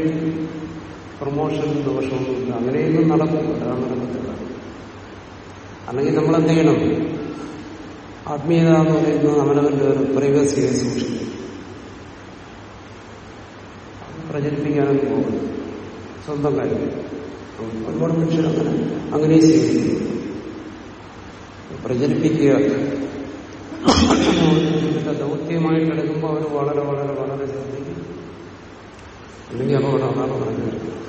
പ്രൊമോഷൻ ദോഷമൊന്നുമില്ല. അങ്ങനെയൊന്നും നടക്കുന്നില്ല നടക്കത്തില്ല അല്ലെങ്കിൽ നമ്മൾ എന്ത് ചെയ്യണം? ആത്മീയത എന്ന് പറയുന്നത് അവനവന്റെ ഒരു പ്രൈവസിയെ സൂക്ഷിക്കും പ്രചരിപ്പിക്കാനൊന്നും പോകുന്നു. സ്വന്തം കാര്യം. ഒരുപാട് മനുഷ്യർ അങ്ങനെ അങ്ങനെ സ്വീകരിക്കുന്നു പ്രചരിപ്പിക്കുക. ദൗത്യമായിട്ട് എടുക്കുമ്പോൾ അവർ വളരെ വളരെ വളരെ ശ്രദ്ധിക്കും. അല്ലെങ്കിൽ അപകടം അതാണ് പറഞ്ഞത്.